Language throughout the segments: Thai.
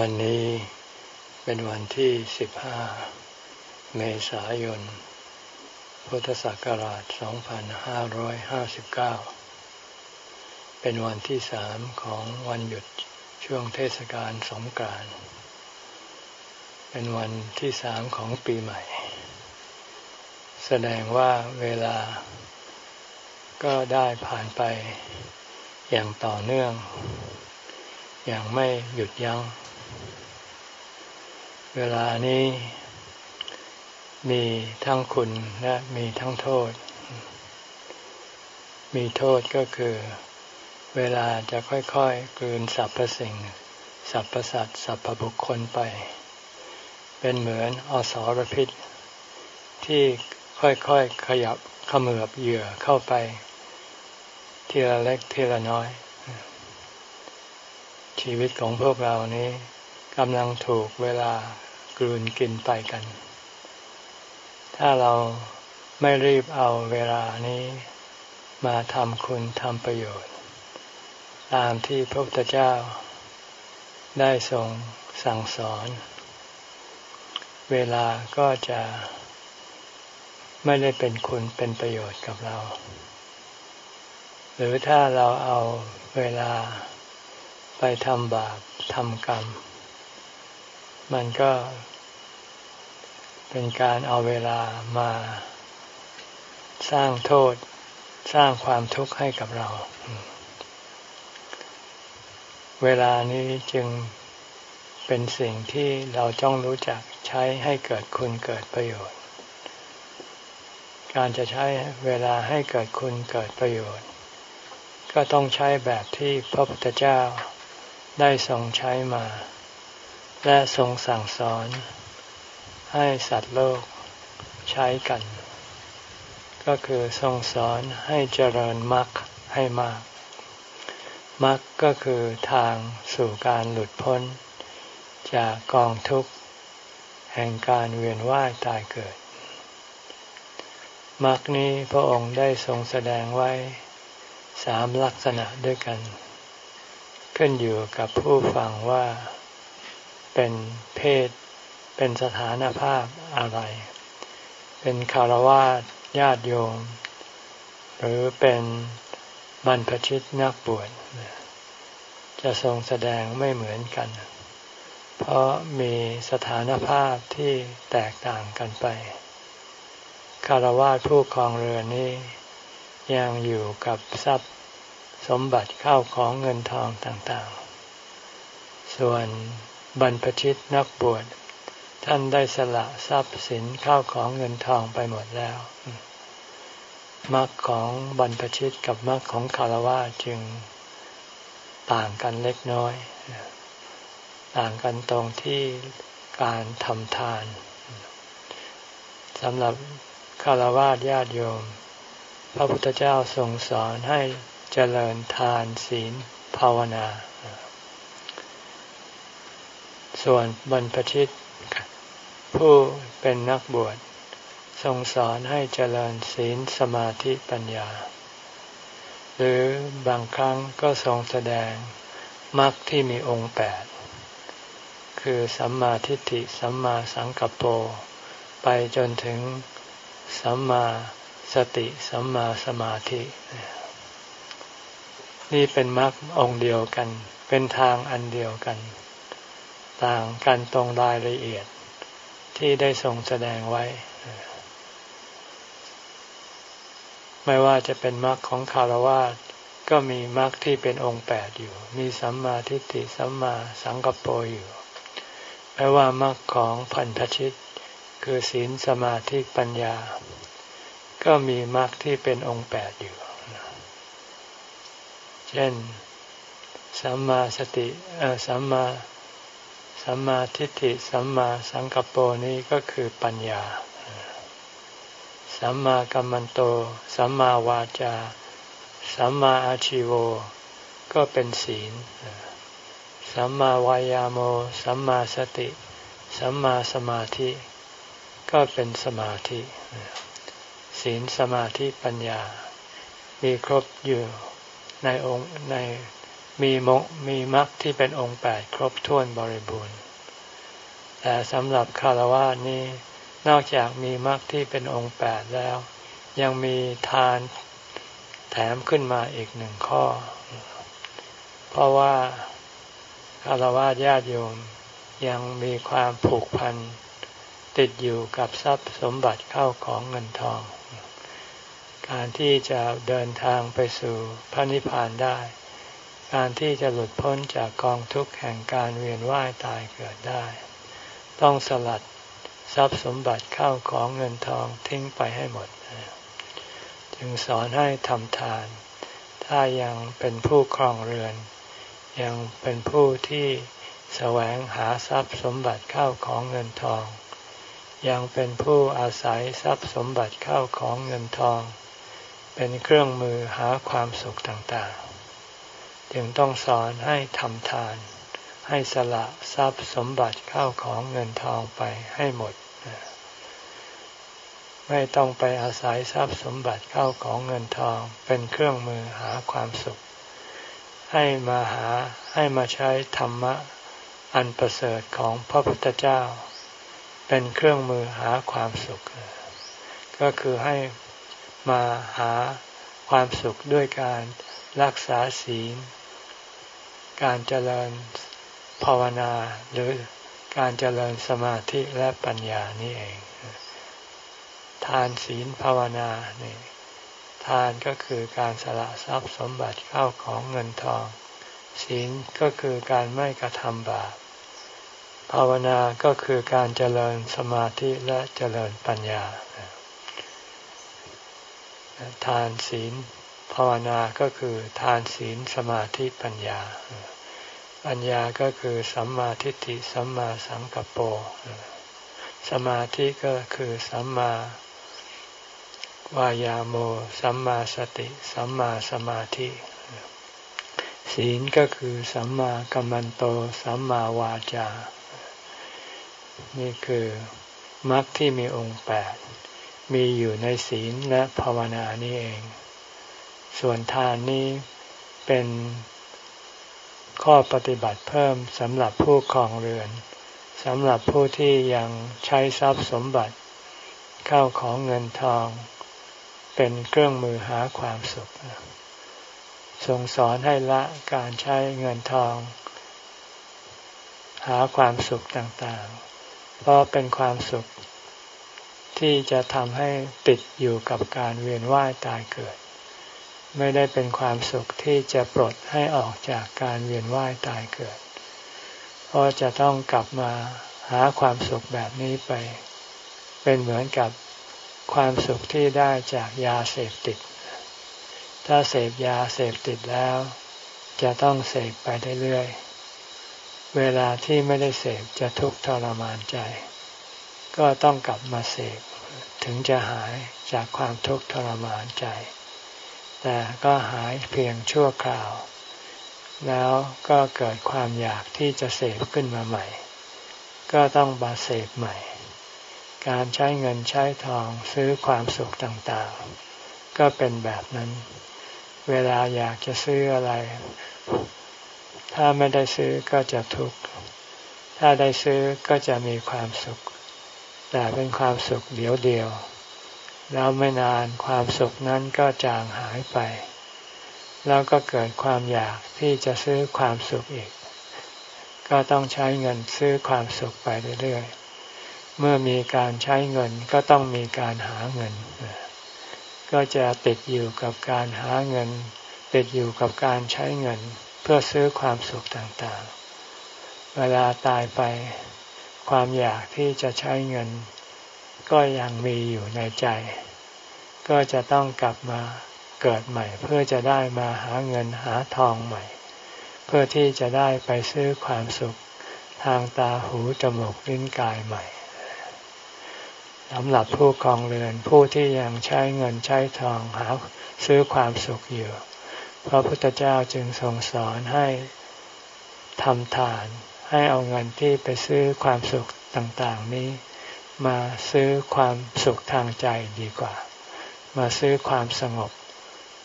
วันนี้เป็นวันที่ 15 เมษายน พุทธศักราช 2559 เป็นวันที่สามของวันหยุดช่วงเทศกาลสงกรานต์ เป็นวันที่สามของปีใหม่ แสดงว่าเวลาก็ได้ผ่านไปอย่างต่อเนื่อง อย่างไม่หยุดยัง้ง เวลานี้มีทั้งคุณและมีทั้งโทษ มีโทษก็คือ เวลาจะค่อยๆกลืนสรรพสิ่งสรรพสัตว์สรรพบุคคลไป เป็นเหมือนอสรพิษ ที่ค่อยๆขยับขมือบเหยื่อเข้าไป ทีละเล็กทีละน้อย ชีวิตของพวกเรานี้ กำลังถูกเวลากลืนกินไปกัน ถ้าเราไม่รีบเอาเวลานี้มาทำคุณทำประโยชน์ ตามที่พระพุทธเจ้า ได้ทรงสั่งสอน เวลาก็จะไม่ได้เป็นคุณเป็นประโยชน์กับเรา หรือถ้าเราเอาเวลาไปทำบาปทำกรรม มันก็เป็นการเอาเวลามาสร้างโทษ สร้างความทุกข์ให้กับเรา เวลานี้จึงเป็นสิ่งที่เราต้องรู้จักใช้ให้เกิดคุณเกิดประโยชน์ การจะใช้เวลาให้เกิดคุณเกิดประโยชน์ ก็ต้องใช้แบบที่พระพุทธเจ้าได้ทรงใช้มา และทรงสั่งสอน ให้สัตว์โลกใช้กัน ก็คือทรงสอนให้เจริญมรรคให้มากมรรคก็คือทางสู่การหลุดพ้น จากกองทุกข์ แห่งการเวียนว่ายตายเกิดมรรคนี้พระองค์ได้ทรงแสดงไว้สามลักษณะด้วยกัน ขึ้นอยู่กับผู้ฟังว่า เป็นเพศ เป็นสถานภาพอะไร เป็นคารวะญาติโยม หรือเป็นบรรพชิตนักบวชจะทรงแสดงไม่เหมือนกัน เพราะมีสถานภาพที่แตกต่างกันไป คารวะผู้ครองเรือนนี้ ยังอยู่กับทรัพย์สมบัติเข้าของเงินทองต่างๆ ส่วน บรรพชิตนักบวชท่านได้สละทรัพย์สินข้าวของเงินทองไปหมดแล้วมรรคของบรรพชิตกับมรรคของคารวะจึงต่างกันเล็กน้อย ต่างกันตรงที่การทำทานสำหรับคารวะญาติโยม พระพุทธเจ้าทรงสอนให้เจริญทานศีลภาวนา ส่วนบรรพชิต ผู้เป็นนักบวชทรงสอนให้เจริญศีลสมาธิปัญญา หรือบางครั้งก็ทรงแสดงมรรคที่มีองค์แปดคือสัมมาทิฏฐิสัมมาสังกัปโปไปจนถึงสัมมาสติสัมมาสมาธิ นี่เป็นมรรคองค์เดียวกัน เป็นทางอันเดียวกัน ต่างกันตรงรายละเอียดที่ได้ทรงแสดงไว้ ไม่ว่าจะเป็นมรรคของคารวะก็มีมรรคที่เป็นองค์แปดอยู่ มีสัมมาทิฏฐิสัมมาสังกปรอยู่ไม่ว่ามรรคของพันธชิต คือศีลสมาธิปัญญา ก็มีมรรคที่เป็นองค์แปดอยู่ เช่น สัมมาสติสัมมา สัมมาทิฏฐิสัมมาสังกปรนี้ก็คือปัญญา สัมมากัมมันโต สัมมาวาจา สัมมาอาชิโว ก็เป็นศีล สัมมาวายาโม สัมมาสติ สัมมาสมาธิ ก็เป็นสมาธิ ศีลสมาธิปัญญา มีครบอยู่ในองค์ใน มีมมีมรรคที่เป็นองค์แปดครบถ้วนบริบูรณ์ แต่สำหรับคารวะนี้นอกจากมีมรรคที่เป็นองค์แปดแล้ว ยังมีทานแถมขึ้นมาอีกหนึ่งข้อ เพราะว่าคารวะญาติโยมยังมีความผูกพันติดอยู่กับทรัพย์สมบัติเข้าของเงินทอง การที่จะเดินทางไปสู่พระนิพพานได้ การที่จะหลุดพ้นจากกองทุกข์แห่งการเวียนว่ายตายเกิดได้ ต้องสลัดทรัพย์สมบัติเข้าของเงินทองทิ้งไปให้หมด จึงสอนให้ทำทาน ถ้ายังเป็นผู้ครองเรือน ยังเป็นผู้ที่แสวงหาทรัพย์สมบัติเข้าของเงินทอง ยังเป็นผู้อาศัยทรัพย์สมบัติเข้าของเงินทอง เป็นเครื่องมือหาความสุขต่างๆ จึงต้องสอนให้ทำทาน ให้สละทรัพย์สมบัติเข้าของเงินทองไปให้หมด ไม่ต้องไปอาศัยทรัพย์สมบัติเข้าของเงินทองเป็นเครื่องมือหาความสุข ให้มาหาให้มาใช้ธรรมะอันประเสริฐของพระพุทธเจ้า เป็นเครื่องมือหาความสุข ก็คือให้มาหาความสุขด้วยการรักษาศีล การเจริญภาวนาหรือการเจริญสมาธิและปัญญานี่เอง ทานศีลภาวนานี่ทานก็คือการสละทรัพย์สมบัติเข้าของเงินทอง ศีลก็คือการไม่กระทำบาปภาวนาก็คือการเจริญสมาธิและเจริญปัญญา ทานศีล ภาวนาก็คือทานศีลสมาธิปัญญา ปัญญาก็คือสัมมาทิฏฐิสัมมาสังกัปโปสมาธิก็คือสัมมาวายาโม สัมมาสติ สัมมาสมาธิ ศีลก็คือสัมมากัมมันโต สัมมาวาจา นี่คือมรรคที่มีองค์แปด มีอยู่ในศีลและภาวนานี่เอง ส่วนทานนี้เป็นข้อปฏิบัติเพิ่มสำหรับผู้ครองเรือนสำหรับผู้ที่ยังใช้ทรัพย์สมบัติเข้าของเงินทอง เป็นเครื่องมือหาความสุขทรงสอนให้ละการใช้เงินทอง หาความสุขต่างๆ เพราะเป็นความสุขที่จะทำให้ติดอยู่กับการเวียนว่ายตายเกิด ไม่ได้เป็นความสุขที่จะปลดให้ออกจากการเวียนว่ายตายเกิด เพราะจะต้องกลับมาหาความสุขแบบนี้ไป เป็นเหมือนกับความสุขที่ได้จากยาเสพติด ถ้าเสพยาเสพติดแล้ว จะต้องเสพไปเรื่อยๆ เวลาที่ไม่ได้เสพจะทุกข์ทรมานใจ ก็ต้องกลับมาเสพถึงจะหายจากความทุกข์ทรมานใจ แต่ก็หายเพียงชั่วคราว แล้วก็เกิดความอยากที่จะเสพขึ้นมาใหม่ ก็ต้องมาเสพใหม่ การใช้เงินใช้ทองซื้อความสุขต่างๆ ก็เป็นแบบนั้น เวลาอยากจะซื้ออะไร ถ้าไม่ได้ซื้อก็จะทุกข์ ถ้าได้ซื้อก็จะมีความสุข แต่เป็นความสุขเดียวเดียว แล้วไม่นานความสุขนั้นก็จางหายไป แล้วก็เกิดความอยากที่จะซื้อความสุขอีก ก็ต้องใช้เงินซื้อความสุขไปเรื่อยๆ เมื่อมีการใช้เงินก็ต้องมีการหาเงิน ก็จะติดอยู่กับการหาเงิน ติดอยู่กับการใช้เงิน เพื่อซื้อความสุขต่างๆ เวลาตายไป ความอยากที่จะใช้เงิน ก็ยังมีอยู่ในใจ ก็จะต้องกลับมาเกิดใหม่ เพื่อจะได้มาหาเงินหาทองใหม่ เพื่อที่จะได้ไปซื้อความสุขทางตาหูจมูกลิ้นกายใหม่สำหรับผู้ครองเรือนผู้ที่ยังใช้เงินใช้ทองหาซื้อความสุขอยู่พระพุทธเจ้าจึงทรงสอนให้ทำทาน ให้เอาเงินที่ไปซื้อความสุขต่างๆนี้ มาซื้อความสุขทางใจดีกว่า มาซื้อความสงบ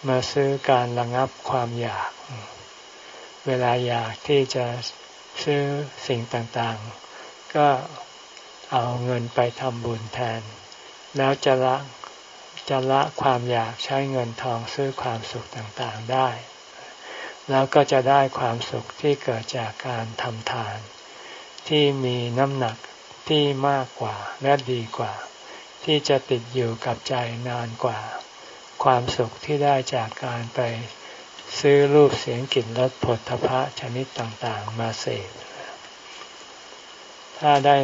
มาซื้อการระงับความอยาก เวลาอยากที่จะซื้อสิ่งต่างๆ ก็เอาเงินไปทำบุญแทน แล้วจะละจะละความอยากใช้เงินทองซื้อความสุขต่างๆได้ แล้วก็จะได้ความสุขที่เกิดจากการทำทาน ที่มีน้ำหนัก ที่มากกว่าและดีกว่า ที่จะติดอยู่กับใจนานกว่า ความสุขที่ได้จากการไปซื้อรูปเสียงกลิ่นรสผลทพะชนิดต่างๆ มาเสพถ้าได้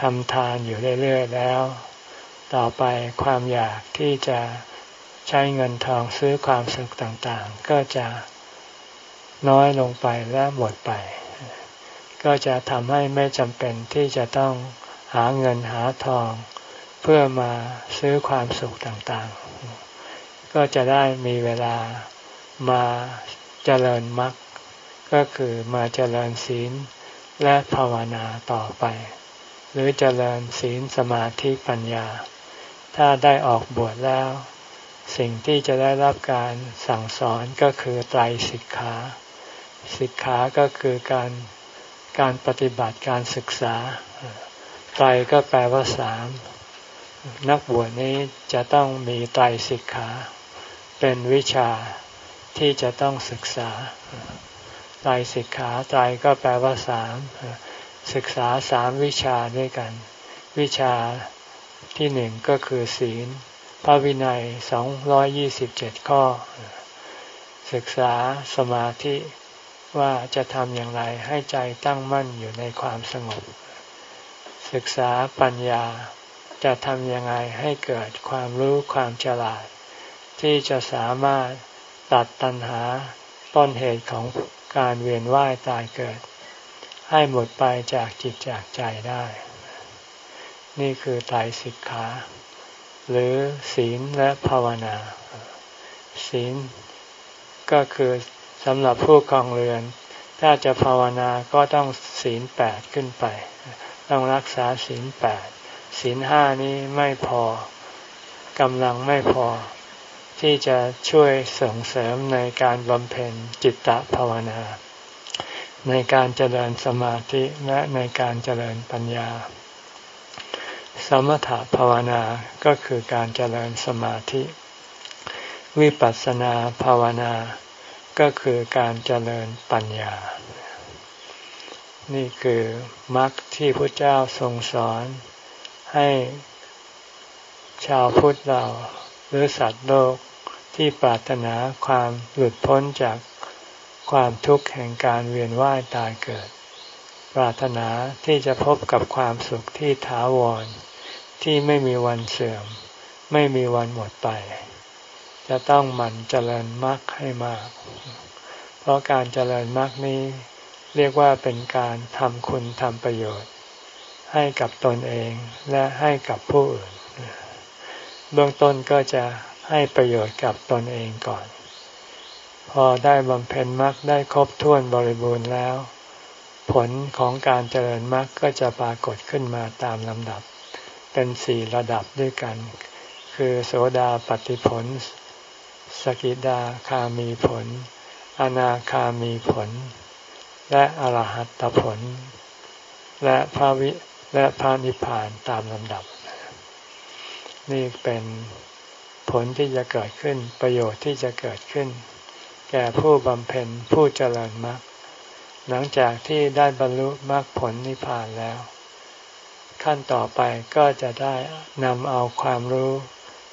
ทำทานอยู่เรื่อยๆแล้ว ต่อไปความอยากที่จะใช้เงินทองซื้อความสุขต่างๆ ก็จะน้อยลงไปและหมดไป ก็จะทำให้ไม่จำเป็นที่จะต้อง หาเงินหาทอง เพื่อมาซื้อความสุขต่างๆ ก็จะได้มีเวลามาเจริญมรรคก็คือมาเจริญศีลและภาวนาต่อไป หรือเจริญศีลสมาธิปัญญา ถ้าได้ออกบวชแล้ว สิ่งที่จะได้รับการสั่งสอนก็คือไตรสิกขาสิกขาก็คือการการปฏิบัติการศึกษา ไตรก็แปลว่าสามนักบวชนี้จะต้องมีไตรสิกขา เป็นวิชาที่จะต้องศึกษาไตรสิกขาไตรก็แปลว่าสามศึกษาสามวิชาด้วยกัน วิชาที่หนึ่งก็คือศีล พระวินัยสองร้อยยี่สิบเจ็ดข้อ ศึกษาสมาธิว่าจะทำอย่างไรให้ใจตั้งมั่นอยู่ในความสงบ ศึกษาปัญญาจะทำยังไงให้เกิดความรู้ความฉลาด ที่จะสามารถตัดตัณหาต้นเหตุของการเวียนว่ายตายเกิด ให้หมดไปจากจิตจากใจได้ นี่คือไตรสิกขาหรือศีลและภาวนา ศีลก็คือสำหรับผู้ครองเรือน ถ้าจะภาวนาก็ต้องศีลแปดขึ้นไป ต้องรักษาศีลแปดศีลห้านี้ไม่พอกำลังไม่พอ ที่จะช่วยส่งเสริมในการบำเพ็ญจิตตภาวนา ในการเจริญสมาธิและในการเจริญปัญญา สมถภาวนาก็คือการเจริญสมาธิ วิปัสสนาภาวนา ก็คือการเจริญปัญญา นี่คือมรรคที่พระเจ้าทรงสอนให้ชาวพุทธเราหรือสัตว์โลกที่ปรารถนาความหลุดพ้นจากความทุกข์แห่งการเวียนว่ายตายเกิด ปรารถนาที่จะพบกับความสุขที่ถาวร ที่ไม่มีวันเสื่อม ไม่มีวันหมดไป จะต้องหมั่นเจริญมรรคให้มาก เพราะการเจริญมรรคนี้ เรียกว่าเป็นการทำคุณทำประโยชน์ ให้กับตนเองและให้กับผู้อื่น เบื้องต้นก็จะให้ประโยชน์กับตนเองก่อน พอได้บำเพ็ญมรรคได้ครบถ้วนบริบูรณ์แล้ว ผลของการเจริญมรรคก็จะปรากฏขึ้นมาตามลำดับ เป็นสี่ระดับด้วยกัน คือโสดาปฏิผล สกิดาคามีผล อนาคามีผล และอรหัตผล และพระวิและพระนิพพานตามลำดับ นี่เป็นผลที่จะเกิดขึ้นประโยชน์ที่จะเกิดขึ้น แก่ผู้บำเพ็ญผู้เจริญมรรคหลังจากที่ได้บรรลุมรรคผลนิพพานแล้ว ขั้นต่อไปก็จะได้นำเอาความรู้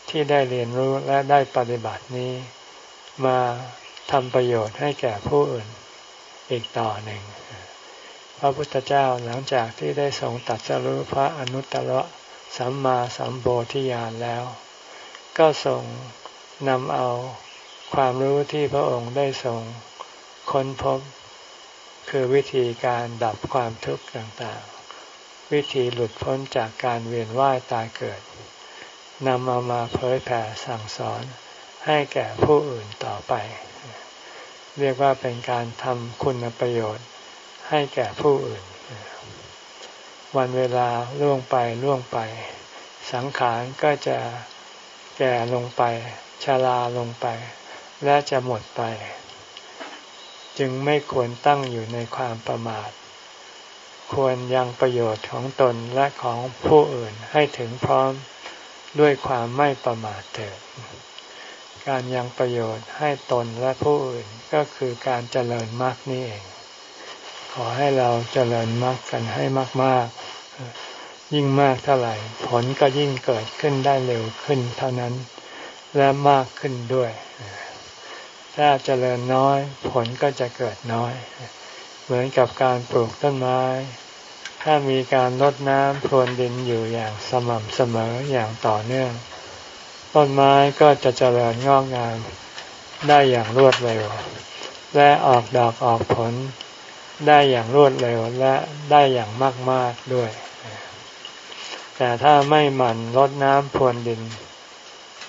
ที่ได้เรียนรู้และได้ปฏิบัตินี้ มาทำประโยชน์ให้แก่ผู้อื่น อีกต่อหนึ่ง พระพุทธเจ้าหลังจากที่ได้ทรงตัดสรุพระอนุตตรสัมมาสัมโพธิญาณแล้ว ก็ส่งนำเอาความรู้ที่พระองค์ได้ส่งค้นพบ คือวิธีการดับความทุกข์ต่างๆ วิธีหลุดพ้นจากการเวียนว่ายตายเกิดนำเอามาเผยแผ่สั่งสอนให้แก่ผู้อื่นต่อไป เรียกว่าเป็นการทำคุณประโยชน์ให้แก่ผู้อื่น วันเวลาล่วงไปล่วงไป สังขารก็จะแก่ลงไปชาราลงไป และจะหมดไปจจึงไม่ควรตั้งอยู่ในความประมาท ควรยังประโยชน์ของตนและของผู้อื่นให้ถึงพร้อมด้วยความไม่ประมาทเถิด การยังประโยชน์ให้ตนและผู้อื่นก็คือการเจริญมรรคนี่เอง ขอให้เราเจริญมรรคกันให้มาก ๆ ยิ่งมากเท่าไหร่ ผลก็ยิ่งเกิดขึ้นได้เร็วขึ้นเท่านั้น และมากขึ้นด้วย ถ้าเจริญน้อย ผลก็จะเกิดน้อย เหมือนกับการปลูกต้นไม้ ถ้ามีการลดน้ำพรวนดินอยู่อย่างสม่ำเสมออย่างต่อเนื่อง ต้นไม้ก็จะเจริญงอกงามได้อย่างรวดเร็ว และออกดอกออกผลได้อย่างรวดเร็วและได้อย่างมาก ๆ ด้วย แต่ถ้าไม่หมั่นลดน้ำพรวนดิน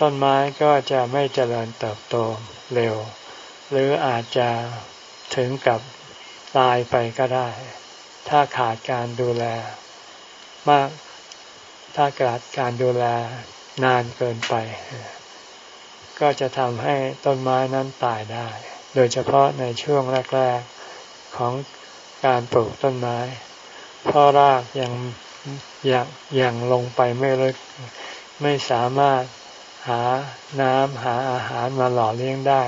ต้นไม้ก็จะไม่เจริญเติบโตเร็ว หรืออาจจะถึงกับตายไปก็ได้ ถ้าขาดการดูแลมาก ถ้าเกิดการดูแล นานเกินไป ก็จะทำให้ต้นไม้นั้นตายได้ โดยเฉพาะในช่วงแรก ๆของการปลูกต้นไม้ เพราะรากยังยังยังลงไปไม่ลึกไม่สามารถหาน้ำหาอาหารมาหล่อเลี้ยงได้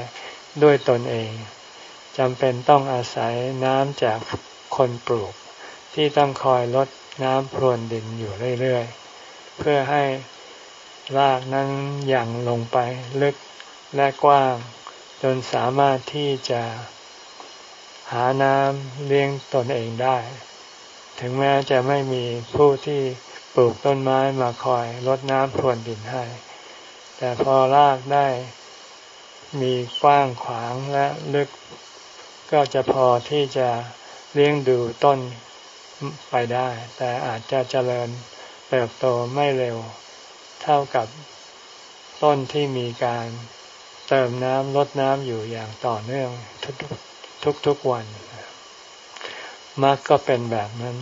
ด้วยตนเองจำเป็นต้องอาศัยน้ำจากคนปลูก ที่ต้องคอยลดน้ำพรวนดินอยู่เรื่อยๆ เพื่อให้ รากนั้นยังลงไปลึกและกว้าง จนสามารถที่จะหาน้ำเลี้ยงตนเองได้ ถึงแม้จะไม่มีผู้ที่ปลูกต้นไม้มาคอยลดน้ำพรวนดินให้ แต่พอรากได้มีกว้างขวางและลึก ก็จะพอที่จะเลี้ยงดูต้นไปได้ แต่อาจจะเจริญเติบโตไม่เร็ว เท่ากับต้นที่มีการเติมน้ำลดน้ำอยู่อย่างต่อเนื่องทุกทุกทุกวันมรรคก็เป็นแบบนั้น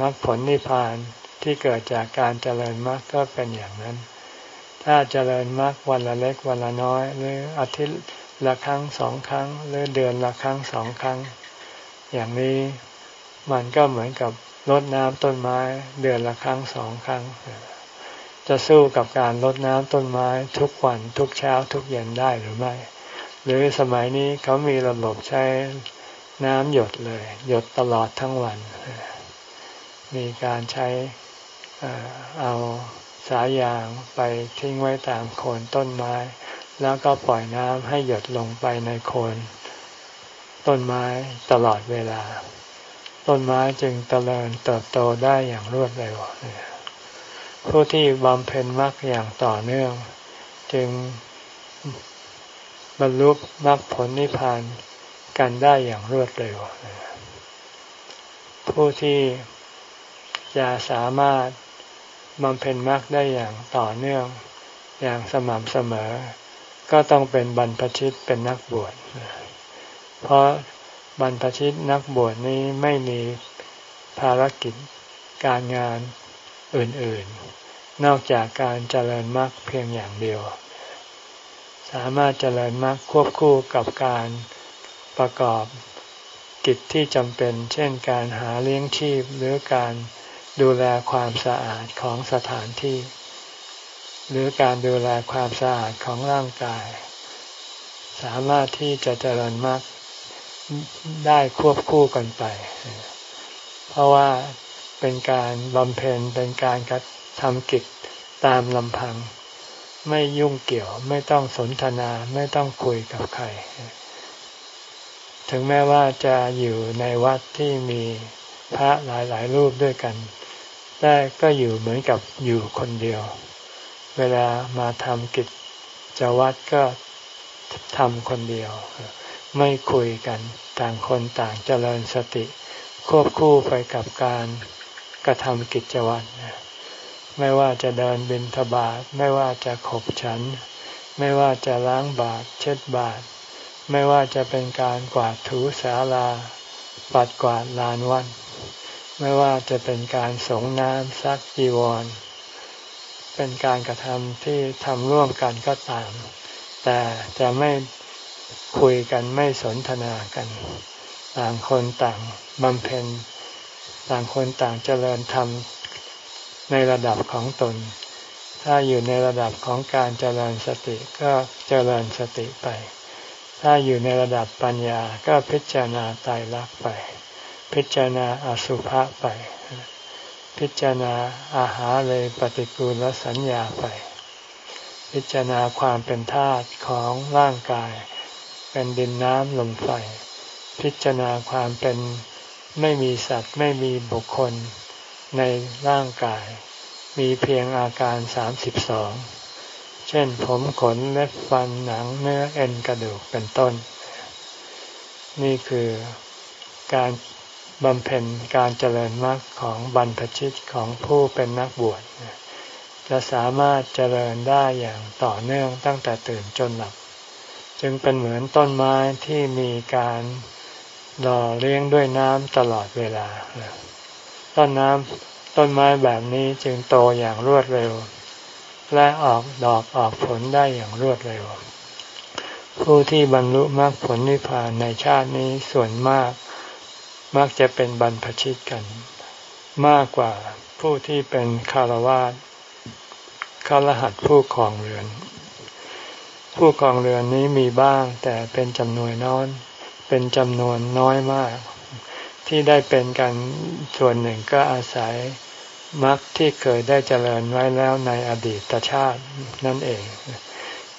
มรรคผลนิพพานที่เกิดจากการเจริญมรรคก็เป็นอย่างนั้น ถ้าเจริญมรรควันละเล็กวันละน้อย หรืออาทิตย์ละครั้งสองครั้ง หรือเดือนละครั้งสองครั้ง อย่างนี้มันก็เหมือนกับรดน้ำต้นไม้ เดือนละครั้งสองครั้ง จะสู้กับการรดน้ำต้นไม้ทุกวันทุกเช้าทุกเย็นได้หรือไม่ หรือสมัยนี้เขามีระบบใช้น้ำหยดเลย หยดตลอดทั้งวัน มีการใช้เอาสายยางไปทิ้งไว้ตามโคนต้นไม้ แล้วก็ปล่อยน้ำให้หยดลงไปในโคนต้นไม้ตลอดเวลา ต้นไม้จึงเจริญเติบโตได้อย่างรวดเร็ว ผู้ที่บำเพ็ญมรรคอย่างต่อเนื่อง จึงบรรลุมรรคผลนิพพานกันได้อย่างรวดเร็ว ผู้ที่จะสามารถบำเพ็ญมรรคได้อย่างต่อเนื่องอย่างสม่ำเสมอ ก็ต้องเป็นบรรพชิตเป็นนักบวช เพราะบรรพชิตนักบวชนี้ไม่มีภารกิจการงาน อื่นๆ นอกจากการเจริญมรรคเพียงอย่างเดียว สามารถเจริญมรรคควบคู่กับการประกอบกิจที่จำเป็น เช่นการหาเลี้ยงชีพหรือการดูแลความสะอาดของสถานที่ หรือการดูแลความสะอาดของร่างกาย สามารถที่จะเจริญมรรคได้ควบคู่กันไป เพราะว่า เป็นการบำเพ็ญเป็นการกระทำกิจตามลำพัง ไม่ยุ่งเกี่ยวไม่ต้องสนทนาไม่ต้องคุยกับใคร ถึงแม้ว่าจะอยู่ในวัดที่มีพระหลายๆรูปด้วยกัน แต่ก็อยู่เหมือนกับอยู่คนเดียว เวลามาทำกิจจะวัดก็ทำคนเดียว ไม่คุยกันต่างคนต่างเจริญสติ ควบคู่ไปกับการ กระทำกิจวัตรไม่ว่าจะเดินบินทบาทไม่ว่าจะขบฉัน ไม่ว่าจะล้างบาตรเช็ดบาตรไม่ว่าจะเป็นการกวาดถูสาลา ปัดกวาดลานวัดไม่ว่าจะเป็นการสงน้ำซักจีวร เป็นการกระทำที่ทำร่วมกันก็ตาม แต่จะไม่คุยกันไม่สนทนากัน ต่างคนต่างบำเพ็ญ ต่างคนต่างเจริญธรรมในระดับของตน ถ้าอยู่ในระดับของการเจริญสติก็เจริญสติไป ถ้าอยู่ในระดับปัญญาก็พิจารณาตายรักไป พิจารณาอสุภะไป พิจารณาอาหารเลยปฏิกูลและสัญญาไป พิจารณาความเป็นธาตุของร่างกาย เป็นดินน้ำลมไฟ พิจารณาความเป็น ไม่มีสัตว์ไม่มีบุคคลในร่างกาย มีเพียงอาการสามสิบสองเช่นผมขนเล็บฟันหนังเนื้อเอ็นกระดูกเป็นต้น นี่คือการบำเพ็ญการเจริญมรรคของบรรพชิตของผู้เป็นนักบวชจะสามารถเจริญได้อย่างต่อเนื่องตั้งแต่ตื่นจนหลับ จึงเป็นเหมือนต้นไม้ที่มีการ หล่อเลี้ยงด้วยน้ำตลอดเวลา ต้นน้ำต้นไม้แบบนี้จึงโตอย่างรวดเร็ว และออกดอกออกผลได้อย่างรวดเร็ว ผู้ที่บรรลุมรรคผลนิพพานในชาตินี้ส่วนมาก มักจะเป็นบรรพชิตกัน มากกว่าผู้ที่เป็นคารวาสคารหัดผู้ครองเรือน ผู้ครองเรือนนี้มีบ้างแต่เป็นจำนวนน้อย เป็นจำนวนน้อยมาก ที่ได้เป็นกันส่วนหนึ่งก็อาศัยมรรคที่เคยได้เจริญไว้แล้วในอดีตชาตินั่นเอง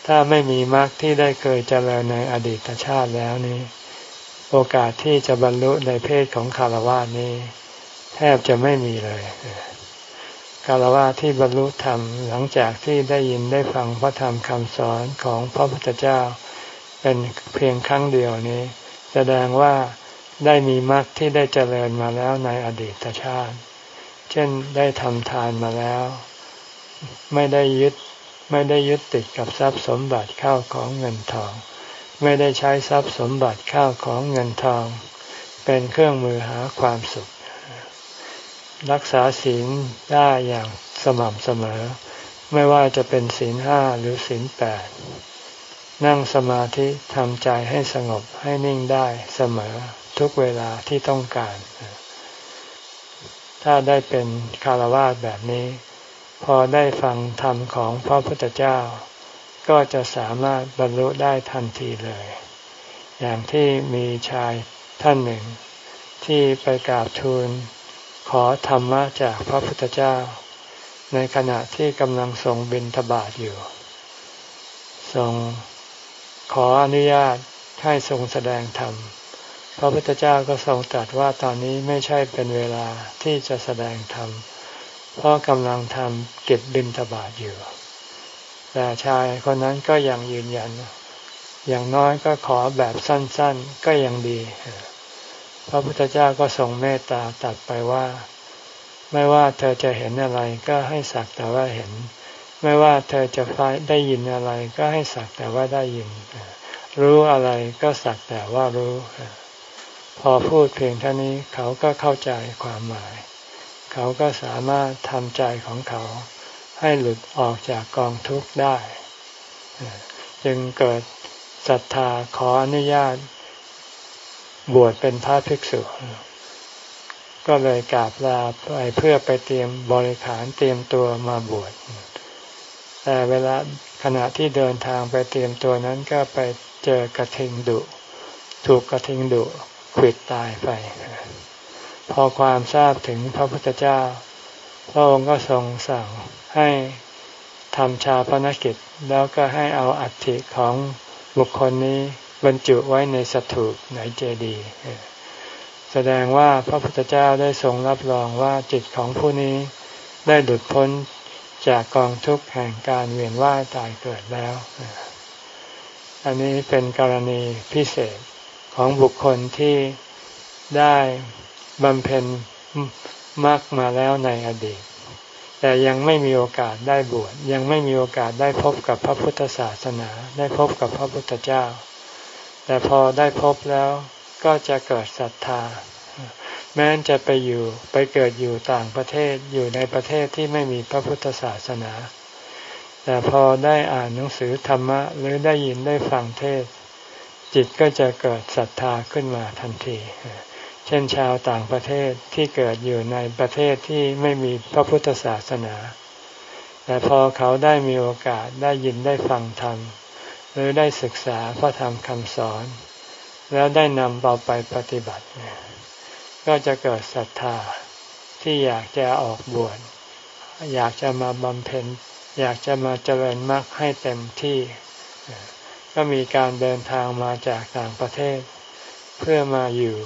ถ้าไม่มีมรรคที่ได้เคยเจริญในอดีตชาติแล้วนี้ โอกาสที่จะบรรลุในเพศของคารวะนี้ แทบจะไม่มีเลยคารวะที่บรรลุธรรมหลังจากที่ได้ยินได้ฟังพระธรรมคำสอนของพระพุทธเจ้า เป็นเพียงครั้งเดียวนี้ แสดงว่าได้มีมรรคที่ได้เจริญมาแล้วในอดีตชาติ เช่นได้ทำทานมาแล้ว ไม่ได้ยึดไม่ได้ยึดติดกับทรัพย์สมบัติเข้าของเงินทอง ไม่ได้ใช้ทรัพย์สมบัติเข้าของเงินทอง เป็นเครื่องมือหาความสุข รักษาศีลได้อย่างสม่ำเสมอ ไม่ว่าจะเป็นศีลห้าหรือศีลแปด นั่งสมาธิทำใจให้สงบให้นิ่งได้เสมอทุกเวลาที่ต้องการ ถ้าได้เป็นคารวะแบบนี้ พอได้ฟังธรรมของพระพุทธเจ้า ก็จะสามารถบรรลุได้ทันทีเลย อย่างที่มีชายท่านหนึ่ง ที่ไปกราบทูล ขอธรรมะจากพระพุทธเจ้า ในขณะที่กำลังทรงบิณฑบาตอยู่ทรง ขออนุญาตให้ทรงแสดงธรรมพระพุทธเจ้าก็ทรงตรัสว่าตอนนี้ไม่ใช่เป็นเวลาที่จะแสดงธรรมเพราะกำลังทำกิจบินทบาทอยู่แต่ชายคนนั้นก็ยังยืนยัน อย่างน้อยก็ขอแบบสั้นๆก็ยังดี พระพุทธเจ้าก็ทรงเมตตาตัดไปว่า ไม่ว่าเธอจะเห็นอะไรก็ให้สักแต่ว่าเห็น ไม่ว่าเธอจะได้ยินอะไรก็ให้สักแต่ว่าได้ยิน รู้อะไรก็สักแต่ว่ารู้ พอพูดเพียงเท่านี้เขาก็เข้าใจความหมาย เขาก็สามารถทำใจของเขา ให้หลุดออกจากกองทุกข์ได้ จึงเกิดศรัทธาขออนุญาต บวชเป็นพระภิกษุก็เลยกราบลาไปเพื่อไปเตรียมบริขารเตรียมตัวมาบวช แต่เวลาขณะที่เดินทางไปเตรียมตัวนั้นก็ไปเจอกระทิงดุ ถูกกระทิงดุขิดตายไป พอความทราบถึงพระพุทธเจ้า พระองค์ก็ทรงสั่งให้ทำชาพนกิจ แล้วก็ให้เอาอัฐิของบุคคลนี้บรรจุไว้ในสถูปในเจดีย์แสดงว่าพระพุทธเจ้าได้ทรงรับรองว่าจิตของผู้นี้ได้หลุดพ้น จากกองทุกข์แห่งการเวียนว่ายตายเกิดแล้ว อันนี้เป็นกรณีพิเศษของบุคคลที่ได้บำเพ็ญมากมาแล้วในอดีต แต่ยังไม่มีโอกาสได้บวชยังไม่มีโอกาสได้พบกับพระพุทธศาสนา ได้พบกับพระพุทธเจ้า แต่พอได้พบแล้วก็จะเกิดศรัทธา แม้จะไปอยู่ไปเกิดอยู่ต่างประเทศอยู่ในประเทศที่ไม่มีพระพุทธศาสนา แต่พอได้อ่านหนังสือธรรมะ หรือได้ยินได้ฟังเทศ จิตก็จะเกิดศรัทธาขึ้นมาทันที เช่นชาวต่างประเทศที่เกิดอยู่ในประเทศที่ไม่มีพระพุทธศาสนา แต่พอเขาได้มีโอกาสได้ยินได้ฟังธรรม หรือได้ศึกษาพระธรรมคำสอน แล้วได้นำเอาไปปฏิบัติ ก็จะเกิดศรัทธาที่อยากจะออกบวชอยากจะมาบำเพ็ญ อยากจะมาเจริญมรรคให้เต็มที่ ก็มีการเดินทางมาจากต่างประเทศ เพื่อมาอยู่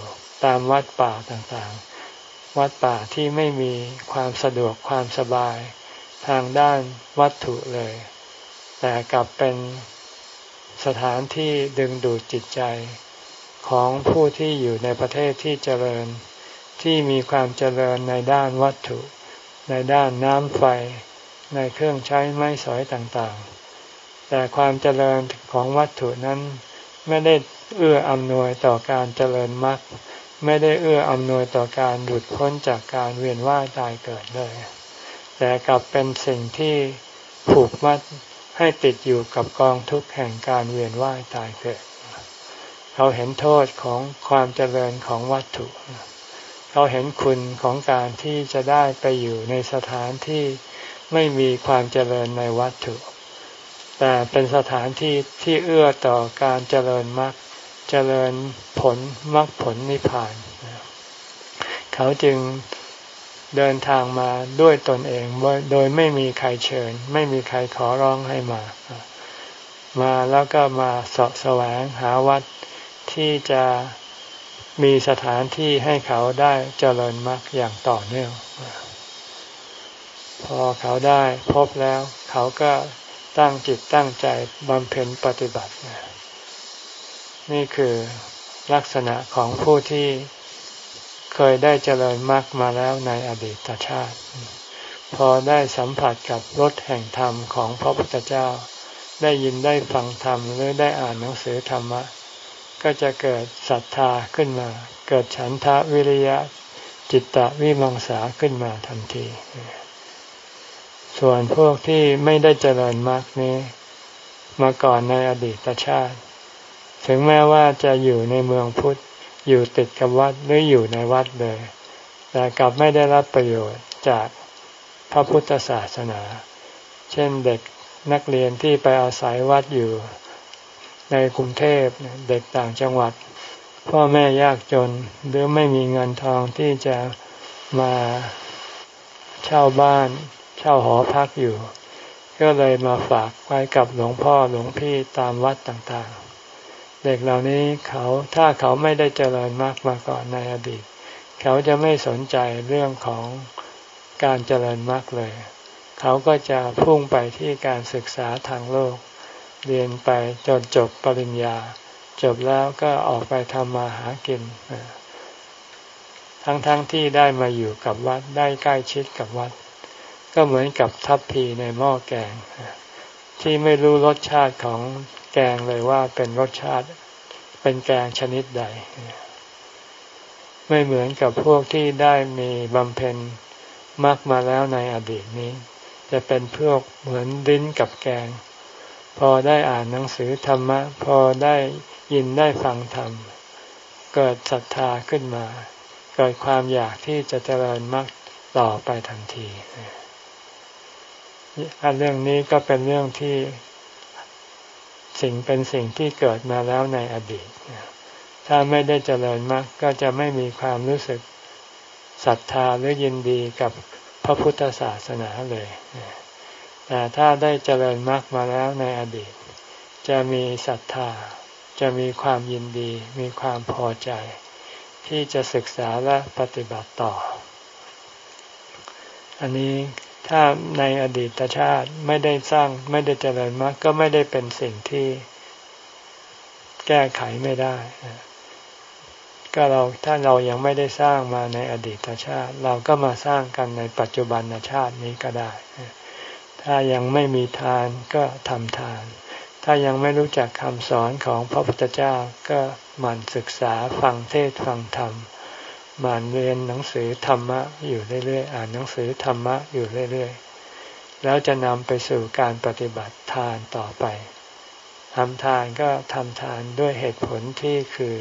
ตามวัดป่าต่างๆ วัดป่าที่ไม่มีความสะดวกความสบายทางด้านวัตถุเลย แต่กลับเป็นสถานที่ดึงดูดจิตใจ ของผู้ที่อยู่ในประเทศที่เจริญ ที่มีความเจริญในด้านวัตถุ ในด้านน้ำไฟ ในเครื่องใช้ไม้สอยต่างๆ แต่ความเจริญของวัตถุนั้นไม่ได้เอื้ออำนวยต่อการเจริญมรรคไม่ได้เอื้ออำนวยต่อการหลุดพ้นจากการเวียนว่ายตายเกิดเลย แต่กลับเป็นสิ่งที่ผูกมัดให้ติดอยู่กับกองทุกข์แห่งการเวียนว่ายตายเกิด เขาเห็นโทษของความเจริญของวัตถุเขาเห็นคุณของการที่จะได้ไปอยู่ในสถานที่ไม่มีความเจริญในวัตถุ แต่เป็นสถานที่ที่เอื้อต่อการเจริญมรรคเจริญผลมรรคผลนิพพาน เขาจึงเดินทางมาด้วยตนเองโดยไม่มีใครเชิญ ไม่มีใครขอร้องให้มา มาแล้วก็มาสาะแสวงหาวัด ที่จะมีสถานที่ให้เขาได้เจริญมรรคอย่างต่อเนื่อง พอเขาได้พบแล้ว เขาก็ตั้งจิตตั้งใจบำเพ็ญปฏิบัติ นี่คือลักษณะของผู้ที่เคยได้เจริญมรรคมาแล้วในอดีตชาติ พอได้สัมผัสกับรสแห่งธรรมของพระพุทธเจ้า ได้ยินได้ฟังธรรมหรือได้อ่านหนังสือธรรมะ ก็จะเกิดศรัทธาขึ้นมา เกิดฉันทะวิริยะจิตตะวิมังสาขึ้นมาทันที ส่วนพวกที่ไม่ได้เจริญมรรคนี้ มาก่อนในอดีตชาติ ถึงแม้ว่าจะอยู่ในเมืองพุทธ อยู่ติดกับวัดหรืออยู่ในวัดเลย แต่กลับไม่ได้รับประโยชน์จากพระพุทธศาสนา เช่นเด็กนักเรียนที่ไปอาศัยวัดอยู่ ในกรุงเทพเด็กต่างจังหวัด พ่อแม่ยากจนหรือไม่มีเงินทองที่จะมาเช่าบ้าน เช่าหอพักอยู่ ก็เลยมาฝากไว้กับหลวงพ่อหลวงพี่ตามวัดต่างๆ เด็กเหล่านี้เขาถ้าเขาไม่ได้เจริญมากมาก่อนในอดีต เขาจะไม่สนใจเรื่องของการเจริญมากเลย เขาก็จะพุ่งไปที่การศึกษาทางโลก เรียนไปจนจบปริญญา จบแล้วก็ออกไปทำมาหากิน ทั้งๆทที่ได้มาอยู่กับวัดได้ใกล้ชิดกับวัด ก็เหมือนกับทัพพีในหม้อแกง ที่ไม่รู้รสชาติของแกงเลยว่าเป็นรสชาติเป็นแกงชนิดใด ไม่เหมือนกับพวกที่ได้มีบำเพ็ญมากมาแล้วในอดีตนี้ จะเป็นพวกเหมือนดิ้นกับแกง พอได้อ่านหนังสือธรรมะ พอได้ยินได้ฟังธรรม เกิดศรัทธาขึ้นมา เกิดความอยากที่จะเจริญมรรคต่อไปทันทีอันเรื่องนี้ก็เป็นเรื่องที่สิ่งเป็นสิ่งที่เกิดมาแล้วในอดีต ถ้าไม่ได้เจริญมรรคก็จะไม่มีความรู้สึกศรัทธาหรือยินดีกับพระพุทธศาสนาเลย แต่ถ้าได้เจริญมรรคมาแล้วในอดีต จะมีศรัทธา จะมีความยินดี มีความพอใจ ที่จะศึกษาและปฏิบัติต่อ อันนี้ถ้าในอดีตชาติไม่ได้สร้างไม่ได้เจริญมรรคก็ไม่ได้เป็นสิ่งที่แก้ไขไม่ได้ ก็เราถ้าเรายังไม่ได้สร้างมาในอดีตชาติ เราก็มาสร้างกันในปัจจุบันชาตินี้ก็ได้ ถ้ายังไม่มีทานก็ทำทาน ถ้ายังไม่รู้จักคำสอนของพระพุทธเจ้าก็หมั่นศึกษาฟังเทศฟังธรรมหมานเรียนหนังสือธรรมะอยู่เรื่อยๆ อ่านหนังสือธรรมะอยู่เรื่อยๆ แล้วจะนำไปสู่การปฏิบัติทานต่อไปทำทานก็ทำทานด้วยเหตุผลที่คือ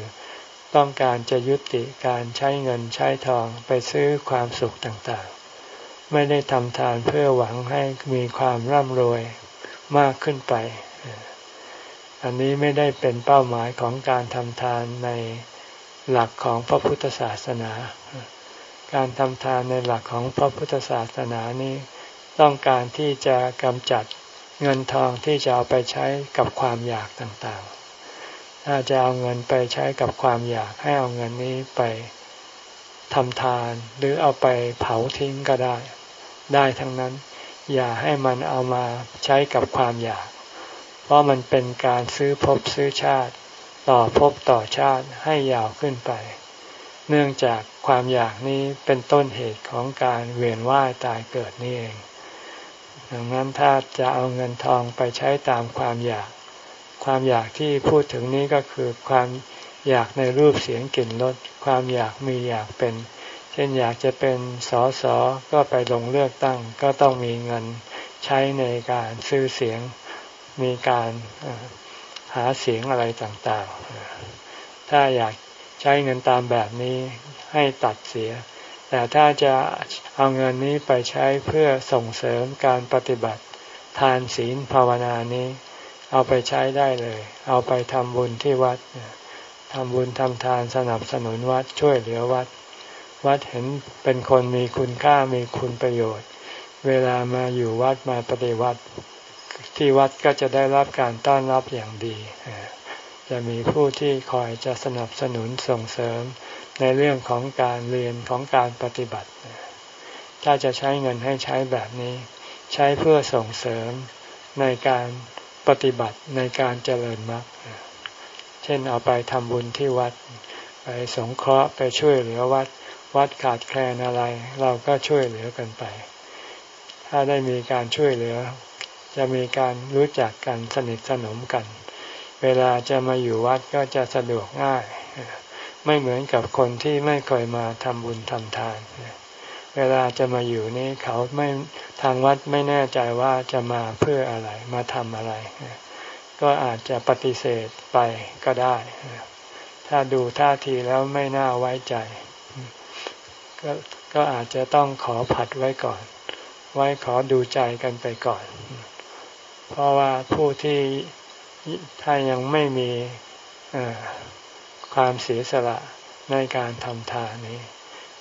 ต้องการจะยุติการใช้เงินใช้ทองไปซื้อความสุขต่างๆ ไม่ได้ทำทานเพื่อหวังให้มีความร่ำรวยมากขึ้นไป อันนี้ไม่ได้เป็นเป้าหมายของการทำทานในหลักของพระพุทธศาสนา การทำทานในหลักของพระพุทธศาสนานี้ต้องการที่จะกำจัดเงินทองที่จะเอาไปใช้กับความอยากต่างๆ ถ้าจะเอาเงินไปใช้กับความอยากให้เอาเงินนี้ไป ทำทานหรือเอาไปเผาทิ้งก็ได้ ได้ทั้งนั้น อย่าให้มันเอามาใช้กับความอยาก เพราะมันเป็นการซื้อภพซื้อชาติ ต่อภพต่อชาติให้ยาวขึ้นไป เนื่องจากความอยากนี้เป็นต้นเหตุของการเวียนว่ายตายเกิดนี่เอง ดังนั้นถ้าจะเอาเงินทองไปใช้ตามความอยาก ความอยากที่พูดถึงนี้ก็คือความอย อยากในรูปเสียงกลิ่นรสความอยากมีอยากเป็น เช่นอยากจะเป็นสอสอก็ไปลงเลือกตั้ง ก็ต้องมีเงินใช้ในการซื้อเสียง มีการหาเสียงอะไรต่างๆ ถ้าอยากใช้เงินตามแบบนี้ให้ตัดเสีย แต่ถ้าจะเอาเงินนี้ไปใช้เพื่อส่งเสริมการปฏิบัติทานศีลภาวนานี้ เอาไปใช้ได้เลย เอาไปทำบุญที่วัด ทำบุญทำทานสนับสนุนวัดช่วยเหลือวัด วัดเห็นเป็นคนมีคุณค่ามีคุณประโยชน์ เวลามาอยู่วัดมาปฏิวัติ ที่วัดก็จะได้รับการต้อนรับอย่างดี จะมีผู้ที่คอยจะสนับสนุนส่งเสริมในเรื่องของการเรียนของการปฏิบัติ ถ้าจะใช้เงินให้ใช้แบบนี้ ใช้เพื่อส่งเสริมในการปฏิบัติในการเจริญมรรค เช่นเอาไปทำบุญที่วัด ไปสงเคราะห์ไปช่วยเหลือวัด วัดขาดแคลนอะไร เราก็ช่วยเหลือกันไป ถ้าได้มีการช่วยเหลือ จะมีการรู้จักกันสนิทสนมกัน เวลาจะมาอยู่วัดก็จะสะดวกง่าย ไม่เหมือนกับคนที่ไม่เคยมาทำบุญทำทานเวลาจะมาอยู่นี่เขาไม่ทางวัดไม่แน่ใจว่าจะมาเพื่ออะไรมาทำอะไร ก็อาจจะปฏิเสธไปก็ได้ ถ้าดูท่าทีแล้วไม่น่าไว้ใจก็ก็อาจจะต้องขอผัดไว้ก่อน ไว้ขอดูใจกันไปก่อน เพราะว่าผู้ที่ถ้ายังไม่มีความเสียสละในการทำทานนี้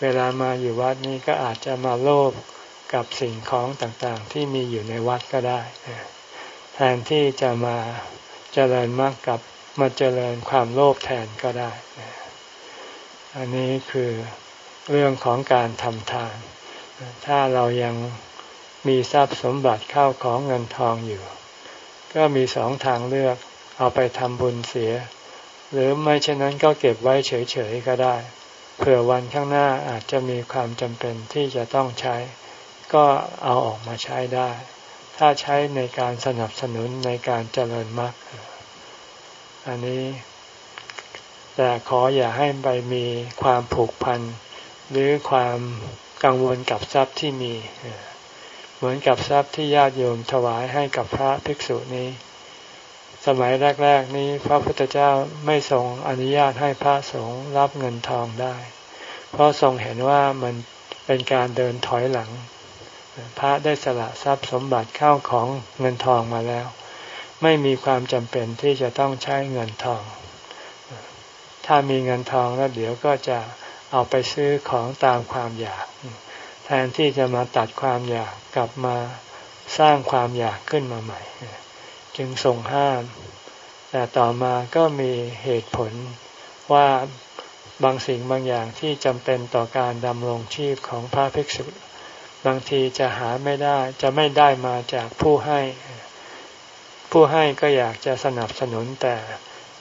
เวลามาอยู่วัดนี้ก็อาจจะมาโลภกับสิ่งของต่างๆ ที่มีอยู่ในวัดก็ได้ แทนที่จะมาเจริญมากกับมาเจริญความโลภแทนก็ได้ อันนี้คือเรื่องของการทำทาน ถ้าเรายังมีทรัพย์สมบัติเข้าของเงินทองอยู่ ก็มีสองทางเลือกเอาไปทำบุญเสีย หรือไม่เช่นนั้นก็เก็บไว้เฉยๆก็ได้ เผื่อวันข้างหน้าอาจจะมีความจำเป็นที่จะต้องใช้ ก็เอาออกมาใช้ได้ ถ้าใช้ในการสนับสนุนในการเจริญมรรคอันนี้แต่ขออย่าให้ไปมีความผูกพัน หรือความกังวลกับทรัพย์ที่มี เหมือนกับทรัพย์ที่ญาติโยมถวายให้กับพระภิกษุนี้ สมัยแรก ๆ นี้พระพุทธเจ้าไม่ทรงอนุญาตให้พระสงฆ์รับเงินทองได้ เพราะทรงเห็นว่ามันเป็นการเดินถอยหลัง พระได้สละทรัพย์สมบัติเข้าของเงินทองมาแล้ว ไม่มีความจำเป็นที่จะต้องใช้เงินทอง ถ้ามีเงินทองแล้วเดี๋ยวก็จะเอาไปซื้อของตามความอยาก แทนที่จะมาตัดความอยากกลับมาสร้างความอยากขึ้นมาใหม่ จึงทรงห้าม แต่ต่อมาก็มีเหตุผลว่าบางสิ่งบางอย่างที่จำเป็นต่อการดำรงชีพของพระภิกษุ บางทีจะหาไม่ได้ จะไม่ได้มาจากผู้ให้ ผู้ให้ก็อยากจะสนับสนุนแต่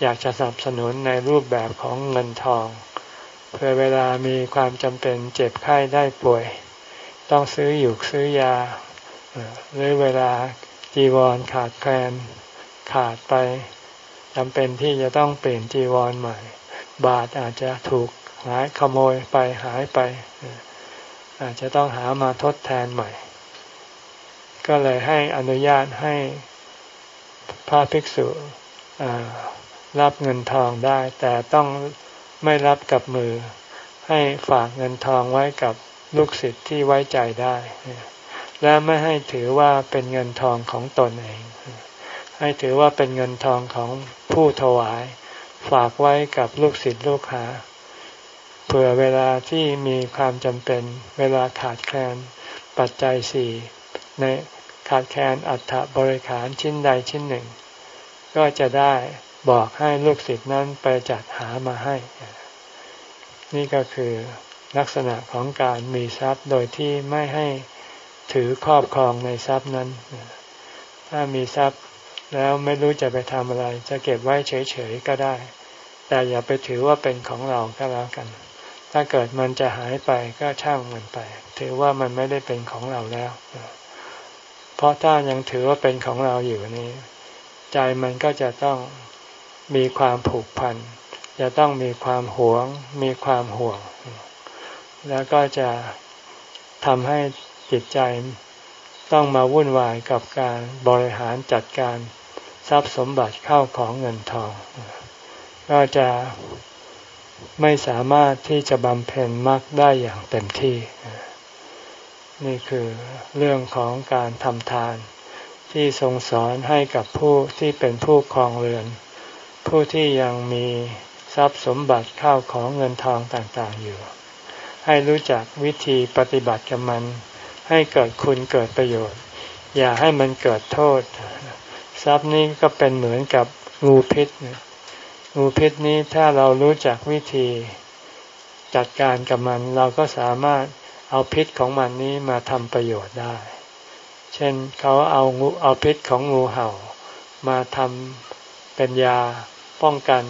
อยากจะสนับสนุนในรูปแบบของเงินทองเพื่อเวลามีความจำเป็นเจ็บไข้ได้ป่วย ต้องซื้ออยู่ซื้อยาหรือเวลาจีวรขาดแคลนขาดไปจำเป็นที่จะต้องเปลี่ยนจีวรใหม่ บาทอาจจะถูกหายขโมยไปหายไป อาจจะต้องหามาทดแทนใหม่ ก็เลยให้อนุญาตให้พระภิกษุรับเงินทองได้ แต่ต้องไม่รับกับมือ ให้ฝากเงินทองไว้กับลูกศิษย์ที่ไว้ใจได้ และไม่ให้ถือว่าเป็นเงินทองของตนเอง ให้ถือว่าเป็นเงินทองของผู้ถวาย ฝากไว้กับลูกศิษย์ลูกหา เผื่อเวลาที่มีความจำเป็น เวลาขาดแคลนปัจจัยสี่ในขาดแคลนอัฐบริขารชิ้นใดชิ้นหนึ่ง ก็จะได้บอกให้ลูกศิษย์นั้นไปจัดหามาให้ นี่ก็คือลักษณะของการมีทรัพย์โดยที่ไม่ให้ถือครอบครองในทรัพย์นั้น ถ้ามีทรัพย์แล้วไม่รู้จะไปทำอะไร จะเก็บไว้เฉยๆก็ได้ แต่อย่าไปถือว่าเป็นของเราก็แล้วกัน ถ้าเกิดมันจะหายไปก็ช่างมันไป ถือว่ามันไม่ได้เป็นของเราแล้ว เพราะถ้ายังถือว่าเป็นของเราอยู่นี้ ใจมันก็จะต้องมีความผูกพัน จะต้องมีความหวง มีความห่วง แล้วก็จะทำให้จิตใจต้องมาวุ่นวายกับการบริหารจัดการทรัพย์สมบัติเข้าของเงินทอง ก็จะ ไม่สามารถที่จะบำเพ็ญมรรคได้อย่างเต็มที่ นี่คือเรื่องของการทำทาน ที่ทรงสอนให้กับผู้ที่เป็นผู้ครองเรือน ผู้ที่ยังมีทรัพย์สมบัติข้าวของเงินทองต่างๆอยู่ ให้รู้จักวิธีปฏิบัติกับมัน ให้เกิดคุณเกิดประโยชน์ อย่าให้มันเกิดโทษ ทรัพย์นี้ก็เป็นเหมือนกับงูพิษ งูพิษนี้ถ้าเรารู้จักวิธีจัดการกับมัน เราก็สามารถเอาพิษของมันนี้มาทำประโยชน์ได้ เช่นเขาเอางูเอาพิษของงูเห่า มาทำเป็นยาป้องกัน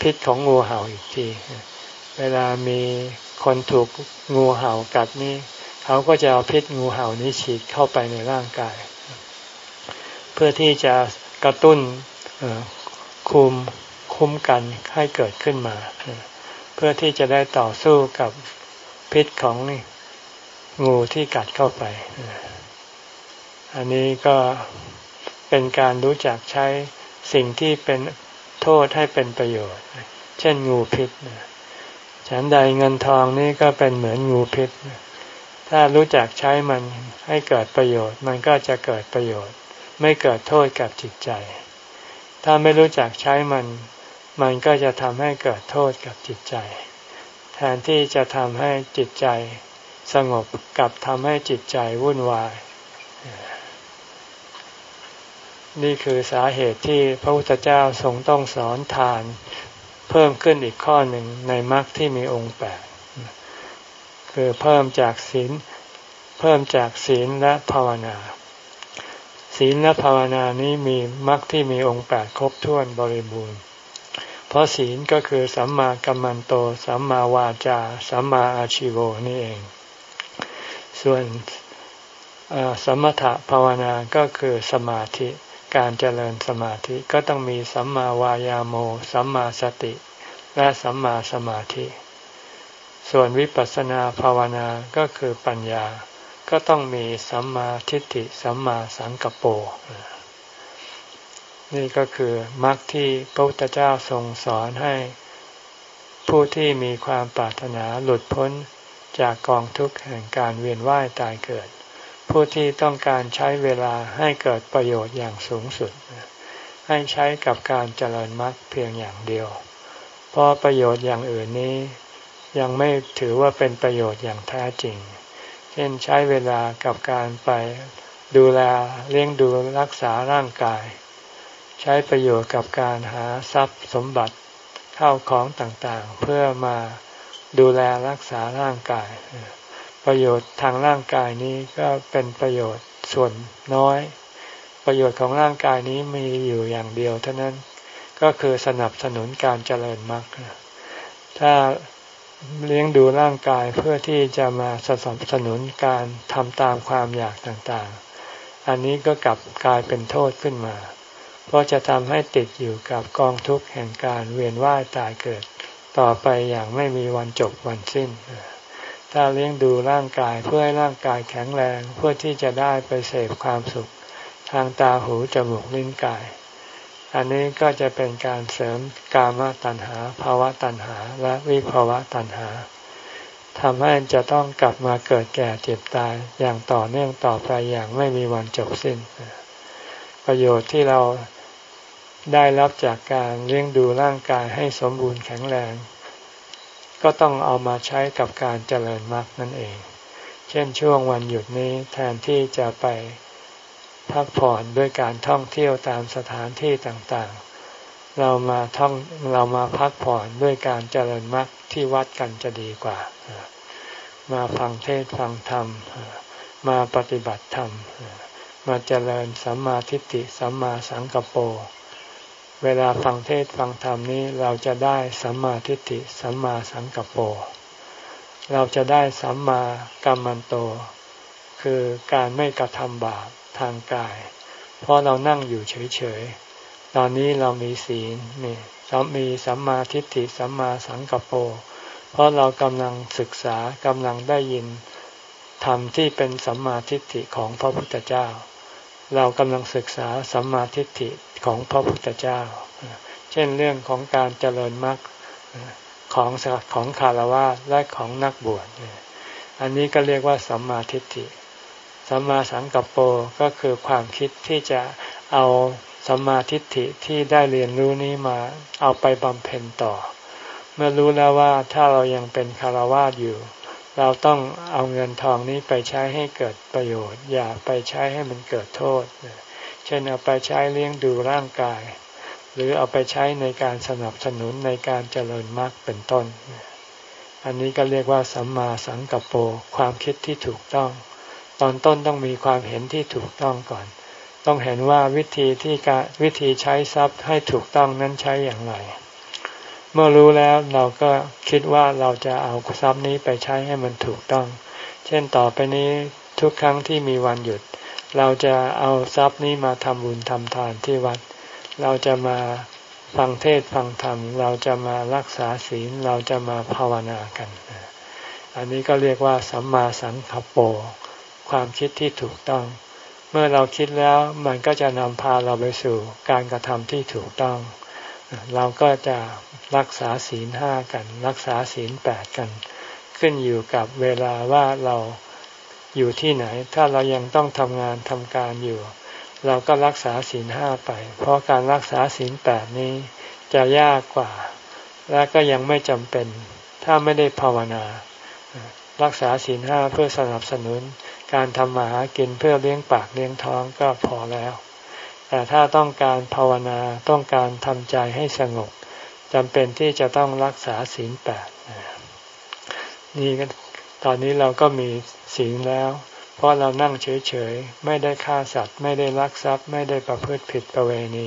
พิษของงูเห่าอีกที เวลามีคนถูกงูเห่ากัดนี่เขาก็จะเอาพิษงูเห่านี้ฉีดเข้าไปในร่างกาย เพื่อที่จะกระตุ้น คุมคุ้มกันให้เกิดขึ้นมา เพื่อที่จะได้ต่อสู้กับพิษของงูที่กัดเข้าไป อันนี้ก็เป็นการรู้จักใช้สิ่งที่เป็นโทษให้เป็นประโยชน์ เช่นงูพิษฉันใดเงินทองนี่ก็เป็นเหมือนงูพิษ ถ้ารู้จักใช้มันให้เกิดประโยชน์ มันก็จะเกิดประโยชน์ ไม่เกิดโทษกับจิตใจ ถ้าไม่รู้จักใช้มัน มันก็จะทำให้เกิดโทษกับจิตใจ แทนที่จะทำให้จิตใจสงบกับทำให้จิตใจวุ่นวาย นี่คือสาเหตุที่พระพุทธเจ้าทรงต้องสอนทาน เพิ่มขึ้นอีกข้อหนึ่งในมรรคที่มีองค์แปดคือเพิ่มจากศีลเพิ่มจากศีลและภาวนา ศีลและภาวนานี้มีมรรคที่มีองค์แปดครบถ้วนบริบูรณ์ เพราะศีลก็คือสัมมากัมมันโต สัมมาวาจา สัมมาอาชิโวนี่เอง ส่วนสมถะภาวนาก็คือสมาธิการเจริญสมาธิก็ต้องมีสัมมาวายาโม สัมมาสติ และสัมมาสมาธิ ส่วนวิปัสสนาภาวนาก็คือปัญญา ก็ต้องมีสัมมาทิฏฐิสัมมาสังกปรนี่ก็คือมรรคที่พระพุทธเจ้าทรงสอนให้ ผู้ที่มีความปรารถนาหลุดพ้นจากกองทุกข์แห่งการเวียนว่ายตายเกิด ผู้ที่ต้องการใช้เวลาให้เกิดประโยชน์อย่างสูงสุด ให้ใช้กับการเจริญมรรคเพียงอย่างเดียว เพราะประโยชน์อย่างอื่นนี้ ยังไม่ถือว่าเป็นประโยชน์อย่างแท้จริง เช่นใช้เวลากับการไปดูแลเลี้ยงดูรักษาร่างกาย ใช้ประโยชน์กับการหาทรัพย์สมบัติเข้าของต่างๆ เพื่อมาดูแลรักษาร่างกาย ประโยชน์ทางร่างกายนี้ก็เป็นประโยชน์ส่วนน้อย ประโยชน์ของร่างกายนี้มีอยู่อย่างเดียวเท่านั้นก็คือสนับสนุนการเจริญมรรคถ้า เลี้ยงดูร่างกายเพื่อที่จะมาสนับสนุนการทำตามความอยากต่างๆ อันนี้ก็กลับกลายเป็นโทษขึ้นมา เพราะจะทำให้ติดอยู่กับกองทุกข์แห่งการเวียนว่ายตายเกิด ต่อไปอย่างไม่มีวันจบวันสิ้น ถ้าเลี้ยงดูร่างกายเพื่อให้ร่างกายแข็งแรงเพื่อที่จะได้ไปเสพความสุข ทางตาหูจมูกลิ้นกาย อันนี้ก็จะเป็นการเสริมกามตัณหาภาวะตัณหาและวิภาวะตัณหาทำให้จะต้องกลับมาเกิดแก่เจ็บตายอย่างต่อเนื่องต่อไปอย่างไม่มีวันจบสิ้น ประโยชน์ที่เราได้รับจากการเลี้ยงดูร่างกายให้สมบูรณ์แข็งแรง ก็ต้องเอามาใช้กับการเจริญมรรคนั่นเอง เช่นช่วงวันหยุดนี้แทนที่จะไป พักผ่อนด้วยการท่องเที่ยวตามสถานที่ต่างๆ เรามาท่องเรามาพักผ่อนด้วยการเจริญมรรคที่วัดกันจะดีกว่า มาฟังเทศฟังธรรม มาปฏิบัติธรรม มาเจริญสัมมาทิฏฐิสัมมาสังกปรเวลาฟังเทศฟังธรรมนี้เราจะได้สัมมาทิฏฐิสัมมาสังกปรเราจะได้สัมมากัมมันโต คือการไม่กระทำบาป ทางกาย เพราะเรานั่งอยู่เฉยๆ ตอนนี้เรามีศีลมีมีสัมมาทิฏฐิสัมมาสังกปรเพราะเรากำลังศึกษากำลังได้ยินธรรมที่เป็นสัมมาทิฏฐิของพระพุทธเจ้า เรากำลังศึกษาสัมมาทิฏฐิของพระพุทธเจ้า เช่นเรื่องของการเจริญมรรคของของคารวะและของนักบวช อันนี้ก็เรียกว่าสัมมาทิฏฐิ สัมมาสังกัปโปก็คือความคิดที่จะเอาสัมมาทิฏฐิที่ได้เรียนรู้นี้มาเอาไปบำเพ็ญต่อ เมื่อรู้แล้วว่าถ้าเรายังเป็นคารวะอยู่ เราต้องเอาเงินทองนี้ไปใช้ให้เกิดประโยชน์ อย่าไปใช้ให้มันเกิดโทษ เช่นเอาไปใช้เลี้ยงดูร่างกาย หรือเอาไปใช้ในการสนับสนุนในการเจริญมรรคเป็นต้น อันนี้ก็เรียกว่าสัมมาสังกัปโปความคิดที่ถูกต้อง ตอนต้นต้องมีความเห็นที่ถูกต้องก่อน ต้องเห็นว่าวิธีที่การวิธีใช้ทรัพย์ให้ถูกต้องนั้นใช้อย่างไร เมื่อรู้แล้วเราก็คิดว่าเราจะเอาทรัพย์นี้ไปใช้ให้มันถูกต้อง เช่นต่อไปนี้ทุกครั้งที่มีวันหยุด เราจะเอาทรัพย์นี้มาทำบุญทำทานที่วัด เราจะมาฟังเทศฟังธรรม เราจะมารักษาศีลเราจะมาภาวนากัน อันนี้ก็เรียกว่าสัมมาสังคโปร ความคิดที่ถูกต้อง เมื่อเราคิดแล้วมันก็จะนำพาเราไปสู่การกระทำที่ถูกต้อง เราก็จะรักษาศีลห้ากัน รักษาศีลแปดกัน ขึ้นอยู่กับเวลาว่าเราอยู่ที่ไหน ถ้าเรายังต้องทำงานทำการอยู่ เราก็รักษาศีลห้าไป เพราะการรักษาศีลแปดนี้จะยากกว่า และก็ยังไม่จำเป็น ถ้าไม่ได้ภาวนา รักษาศีลห้าเพื่อสนับสนุน การทำมาหากินเพื่อเลี้ยงปากเลี้ยงท้องก็พอแล้ว แต่ถ้าต้องการภาวนาต้องการทำใจให้สงบจำเป็นที่จะต้องรักษาศีลแปดนี่ตอนนี้เราก็มีศีลแล้ว เพราะเรานั่งเฉยๆ ไม่ได้ฆ่าสัตว์ ไม่ได้ลักทรัพย์ ไม่ได้ประพฤติผิดประเวณี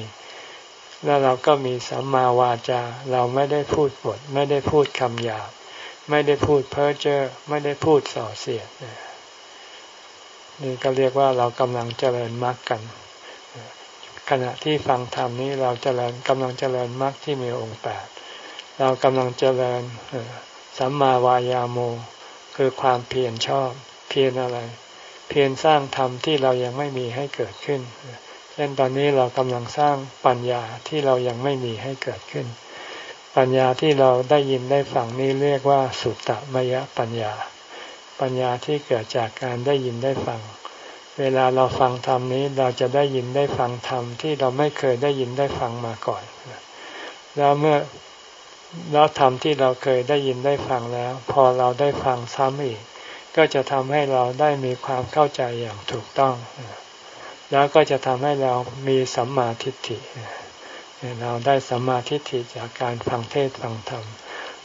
แล้วเราก็มีสัมมาวาจา เราไม่ได้พูดบทไม่ได้พูดคำหยาบ ไม่ได้พูดเพ้อเจ้อไม่ได้พูดส่อเสียด นี่ก็เรียกว่าเรากำลังเจริญมรรคกัน ขณะที่ฟังธรรมนี้เราเจริญกำลังเจริญมรรคที่มีองค์แปดเรากำลังเจริญสัมมาวายาโม คือความเพียรชอบ เพียรอะไร เพียรสร้างธรรมที่เรายังไม่มีให้เกิดขึ้นเช่นตอนนี้เรากำลังสร้างปัญญาที่เรายังไม่มีให้เกิดขึ้น ปัญญาที่เราได้ยินได้ฟังนี้เรียกว่าสุตตมยปัญญา ปัญญาที่เกิดจากการได้ยินได้ฟัง เวลาเราฟังธรรมนี้เราจะได้ยินได้ฟังธรรมที่เราไม่เคยได้ยินได้ฟังมาก่อน แล้วเมื่อแล้วธรรมที่เราเคยได้ยินได้ฟังแล้ว พอเราได้ฟังซ้ำอีก ก็จะทำให้เราได้มีความเข้าใจอย่างถูกต้อง แล้วก็จะทำให้เรามีสัมมาทิฏฐิเราได้สัมมาทิฏฐิจากการฟังเทศฟังธรรม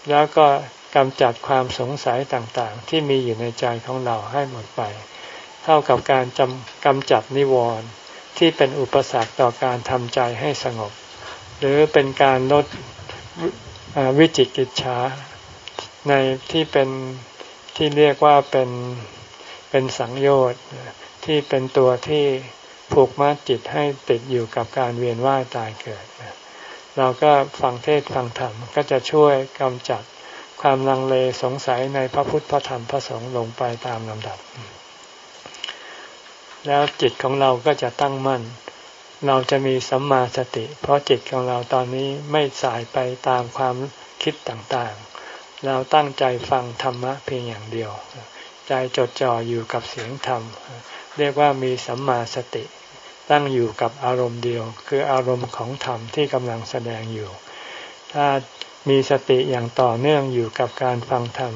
แล้วก็ กำจัดความสงสัยต่างๆ ที่มีอยู่ในใจของเราให้หมดไป เท่ากับการจำกำจัดนิวรณ์ที่เป็นอุปสรรคต่อการทำใจให้สงบ หรือเป็นการลดวิจิกิจฉาในที่เป็นที่เรียกว่าเป็นเป็นสังโยชน์ที่เป็นตัวที่ผูกมัดจิตให้ติดอยู่กับการเวียนว่ายตายเกิด เราก็ฟังเทศฟังธรรมก็จะช่วยกำจัด ความลังเลสงสัยในพระพุทธพระธรรมพระสงฆ์ลงไปตามลำดับ แล้วจิตของเราก็จะตั้งมั่น เราจะมีสัมมาสติ เพราะจิตของเราตอนนี้ไม่สายไปตามความคิดต่างๆ เราตั้งใจฟังธรรมะเพียงอย่างเดียว ใจจดจ่ออยู่กับเสียงธรรม เรียกว่ามีสัมมาสติ ตั้งอยู่กับอารมณ์เดียว คืออารมณ์ของธรรมที่กำลังแสดงอยู่ ถ้า มีสติอย่างต่อเนื่องอยู่กับการฟังธรรม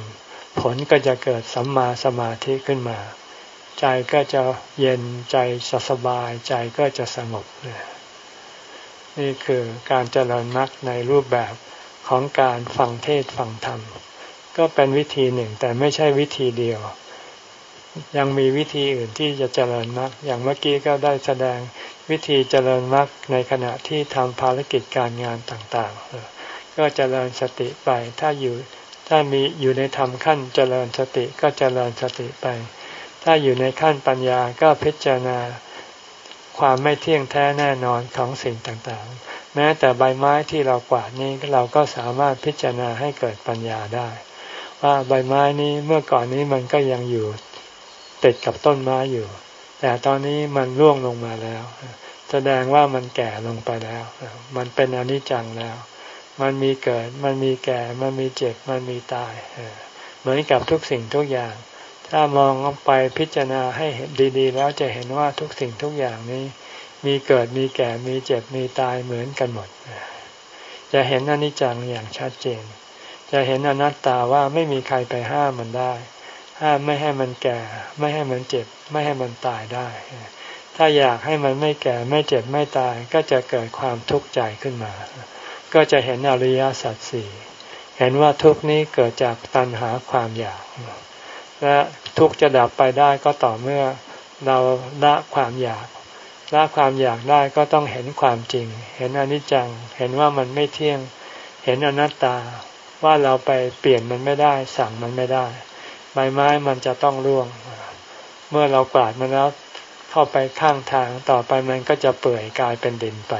ผลก็จะเกิดสัมมาสมาธิขึ้นมา ใจก็จะเย็นใจสบายใจก็จะสงบ นี่คือการเจริญมรรคในรูปแบบของการฟังเทศฟังธรรม ก็เป็นวิธีหนึ่งแต่ไม่ใช่วิธีเดียว ยังมีวิธีอื่นที่จะเจริญมรรคอย่างเมื่อกี้ก็ได้แสดงวิธีเจริญมรรคในขณะที่ทำภารกิจการงานต่างๆ ก็เจริญสติไปถ้าอยู่ถ้ามีอยู่ในธรรมขั้นเจริญสติก็เจริญสติไป ถ้าอยู่ในขั้นปัญญาก็พิจารณาความไม่เที่ยงแท้แน่นอนของสิ่งต่างๆ แม้แต่ใบไม้ที่เรากวาดนี้เราก็สามารถพิจารณาให้เกิดปัญญาได้ ว่าใบไม้นี้เมื่อก่อนนี้มันก็ยังอยู่ ติดกับต้นไม้อยู่ แต่ตอนนี้มันร่วงลงมาแล้ว แสดงว่ามันแก่ลงไปแล้ว มันเป็นอนิจจังแล้ว มันมีเกิด มันมีแก่ มันมีเจ็บ มันมีตาย เหมือนกับทุกสิ่งทุกอย่าง ถ้ามองไปพิจารณาให้เห็นดีๆ แล้วจะเห็นว่าทุกสิ่งทุกอย่างนี้ มีเกิดมีแก่มีเจ็บมีตายเหมือนกันหมด จะเห็นอนิจจังอย่างชัดเจน จะเห็นอนัตตาว่าไม่มีใครไปห้ามมันได้ ห้ามไม่ให้มันแก่ ไม่ให้มันเจ็บ ไม่ให้มันตายได้ ถ้าอยากให้มันไม่แก่ไม่เจ็บไม่ตาย ก็จะเกิดความทุกข์ใจขึ้นมา ก็จะเห็นอริยสัจสี่เห็นว่าทุกนี้เกิดจากตัณหาความอยาก และทุกจะดับไปได้ก็ต่อเมื่อเราละความอยากละความอยากได้ก็ต้องเห็นความจริง เห็นอนิจจัง เห็นว่ามันไม่เที่ยง เห็นอนัตตา ว่าเราไปเปลี่ยนมันไม่ได้ สั่งมันไม่ได้ ใบไม้มันจะต้องร่วง เมื่อเรากวาดมันแล้วเข้าไปข้างทางต่อไปมันก็จะเปื่อยกลายเป็นดินไป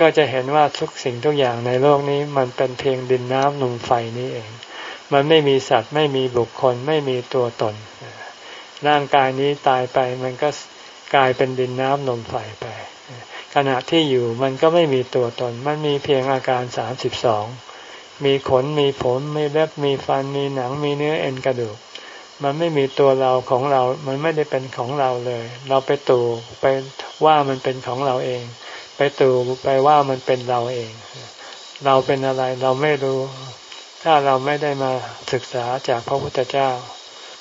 ก็จะเห็นว่าทุกสิ่งทุกอย่างในโลกนี้มันเป็นเพียงดินน้ำลมไฟนี้เอง มันไม่มีสัตว์ไม่มีบุคคลไม่มีตัวตน ร่างกายนี้ตายไปมันก็กลายเป็นดินน้ำลมไฟไป ขณะที่อยู่มันก็ไม่มีตัวตน มันมีเพียงอาการสามสิบสอง มีขนมีผมมีเล็บมีฟันมีหนังมีเนื้อเอ็นกระดูก มันไม่มีตัวเราของเรา มันไม่ได้เป็นของเราเลย เราไปตู่ไปว่ามันเป็นของเราเอง ไปตู่ไปว่ามันเป็นเราเอง เราเป็นอะไรเราไม่รู้ ถ้าเราไม่ได้มาศึกษาจากพระพุทธเจ้า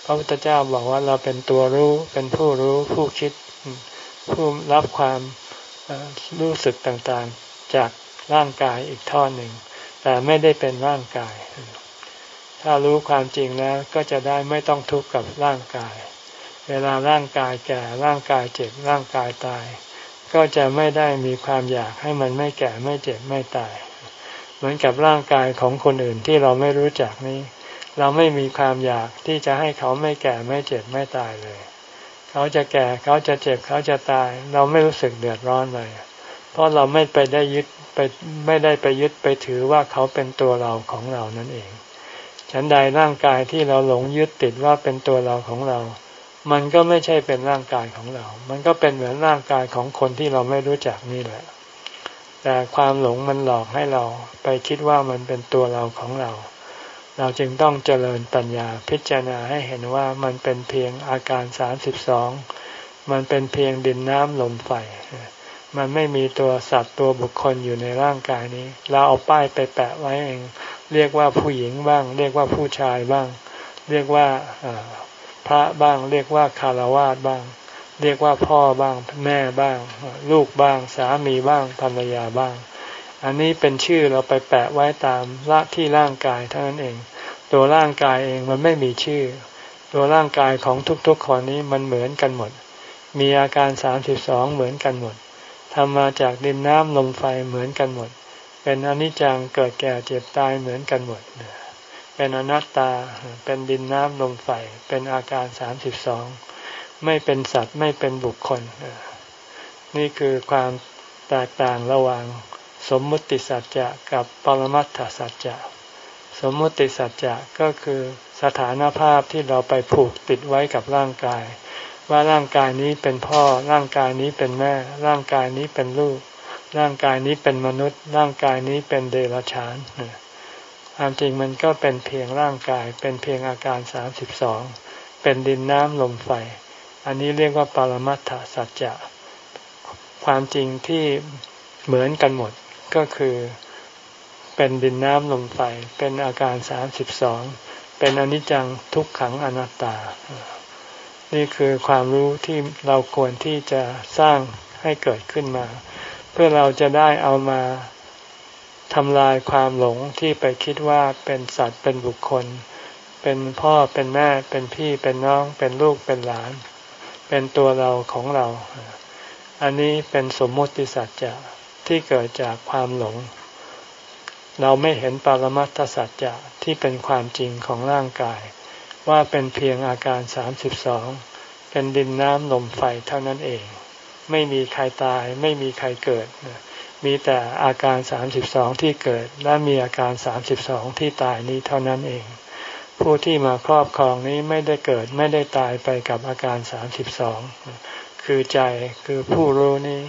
พระพุทธเจ้าบอกว่าเราเป็นตัวรู้เป็นผู้รู้ผู้คิด ผู้รับความรู้สึกต่างๆ จากร่างกายอีกท่อนหนึ่ง แต่ไม่ได้เป็นร่างกาย ถ้ารู้ความจริงแล้วก็จะได้ไม่ต้องทุกข์กับร่างกาย เวลาร่างกายแก่ร่างกายเจ็บร่างกายตาย ก็จะไม่ได้มีความอยากให้มันไม่แก่ไม่เจ็บไม่ตาย เหมือนกับร่างกายของคนอื่นที่เราไม่รู้จักนี้ เราไม่มีความอยากที่จะให้เขาไม่แก่ไม่เจ็บไม่ตายเลย เขาจะแก่เขาจะเจ็บเขาจะตาย เราไม่รู้สึกเดือดร้อนเลย เพราะเราไม่ไปได้ยึดไปไม่ได้ไปยึดไปถือว่าเขาเป็นตัวเราของเรานั่นเอง ฉันใดร่างกายที่เราหลงยึดติดว่าเป็นตัวเราของเรา มันก็ไม่ใช่เป็นร่างกายของเรา มันก็เป็นเหมือนร่างกายของคนที่เราไม่รู้จักนี่แหละ แต่ความหลงมันหลอกให้เราไปคิดว่ามันเป็นตัวเราของเรา เราจึงต้องเจริญปัญญาพิจารณาให้เห็นว่ามันเป็นเพียงอาการสามสิบสอง มันเป็นเพียงดินน้ำลมไฟ มันไม่มีตัวสัตว์ตัวบุคคลอยู่ในร่างกายนี้ เราเอาป้ายไปแปะไว้เอง เรียกว่าผู้หญิงบ้าง เรียกว่าผู้ชายบ้าง เรียกว่าพระบ้าง เรียกว่าคารวาสบ้าง เรียกว่าพ่อบ้าง แม่บ้าง ลูกบ้าง สามีบ้างภรรยาบ้าง อันนี้เป็นชื่อเราไปแปะไว้ตามละที่ร่างกายเท่านั้นเอง ตัวร่างกายเองมันไม่มีชื่อ ตัวร่างกายของทุกๆคนนี้มันเหมือนกันหมด มีอาการสามสิบสองเหมือนกันหมด ทำมาจากดินน้ำลมไฟเหมือนกันหมด เป็นอนิจจังเกิดแก่เจ็บตายเหมือนกันหมด เป็นอนัตตา เป็นดินน้ำลมไฟ เป็นอาการสามสิบสอง ไม่เป็นสัตว์ไม่เป็นบุคคล นี่คือความแตกต่างระหว่างสมมุติสัจจะกับปรมัตถสัจจะสมมุติสัจจะก็คือสถานภาพที่เราไปผูกติดไว้กับร่างกาย ว่าร่างกายนี้เป็นพ่อ ร่างกายนี้เป็นแม่ ร่างกายนี้เป็นลูก ร่างกายนี้เป็นมนุษย์ ร่างกายนี้เป็นเดรัจฉานความจริงมันก็เป็นเพียงร่างกาย เป็นเพียงอาการสามสิบสอง เป็นดินน้ำลมไฟ อันนี้เรียกว่าปรมัตถสัจจะ ความจริงที่เหมือนกันหมดก็คือเป็นดินน้ำลมไฟ เป็นอาการสามสิบสอง เป็นอนิจจังทุกขังอนัตตา นี่คือความรู้ที่เราควรที่จะสร้างให้เกิดขึ้นมา เพื่อเราจะได้เอามาทำลายความหลงที่ไปคิดว่าเป็นสัตว์เป็นบุคคล เป็นพ่อเป็นแม่เป็นพี่เป็นน้องเป็นลูกเป็นหลาน เป็นตัวเราของเรา อันนี้เป็นสมมติสัจจะที่เกิดจากความหลง เราไม่เห็นปรมัตถสัจจะที่เป็นความจริงของร่างกาย ว่าเป็นเพียงอาการสามสิบสองเป็นดินน้ำลมไฟเท่านั้นเอง ไม่มีใครตายไม่มีใครเกิด มีแต่อาการสามสิบสองที่เกิด และมีอาการสามสิบสองที่ตายนี้เท่านั้นเอง ผู้ที่มาครอบครองนี้ไม่ได้เกิดไม่ได้ตายไปกับอาการสามสิบสองคือใจคือผู้รู้นี้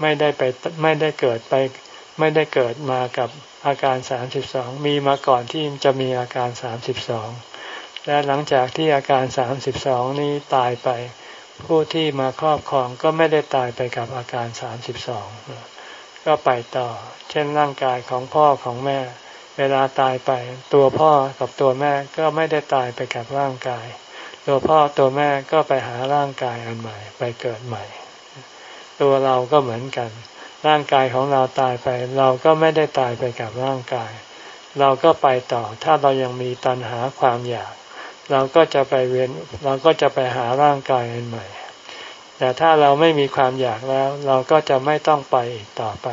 ไม่ได้ไปไม่ได้เกิดไป ไม่ได้เกิดมากับอาการสามสิบสองมีมาก่อนที่จะมีอาการสามสิบสอง และหลังจากที่อาการสามสิบสองนี้ตายไป ผู้ที่มาครอบครองก็ไม่ได้ตายไปกับอาการสามสิบสองก็ไปต่อ เช่นร่างกายของพ่อของแม่ เวลาตายไป ตัวพ่อกับตัวแม่ก็ไม่ได้ตายไปกับร่างกาย ตัวพ่อตัวแม่ก็ไปหาร่างกายอันใหม่ ไปเกิดใหม่ ตัวเราก็เหมือนกัน ร่างกายของเราตายไป เราก็ไม่ได้ตายไปกับร่างกาย เราก็ไปต่อ ถ้าเรายังมีตัณหาความอยาก เราก็จะไปเวียนเราก็จะไปหาร่างกายอันใหม่ แต่ถ้าเราไม่มีความอยากแล้ว เราก็จะไม่ต้องไปอีกต่อไป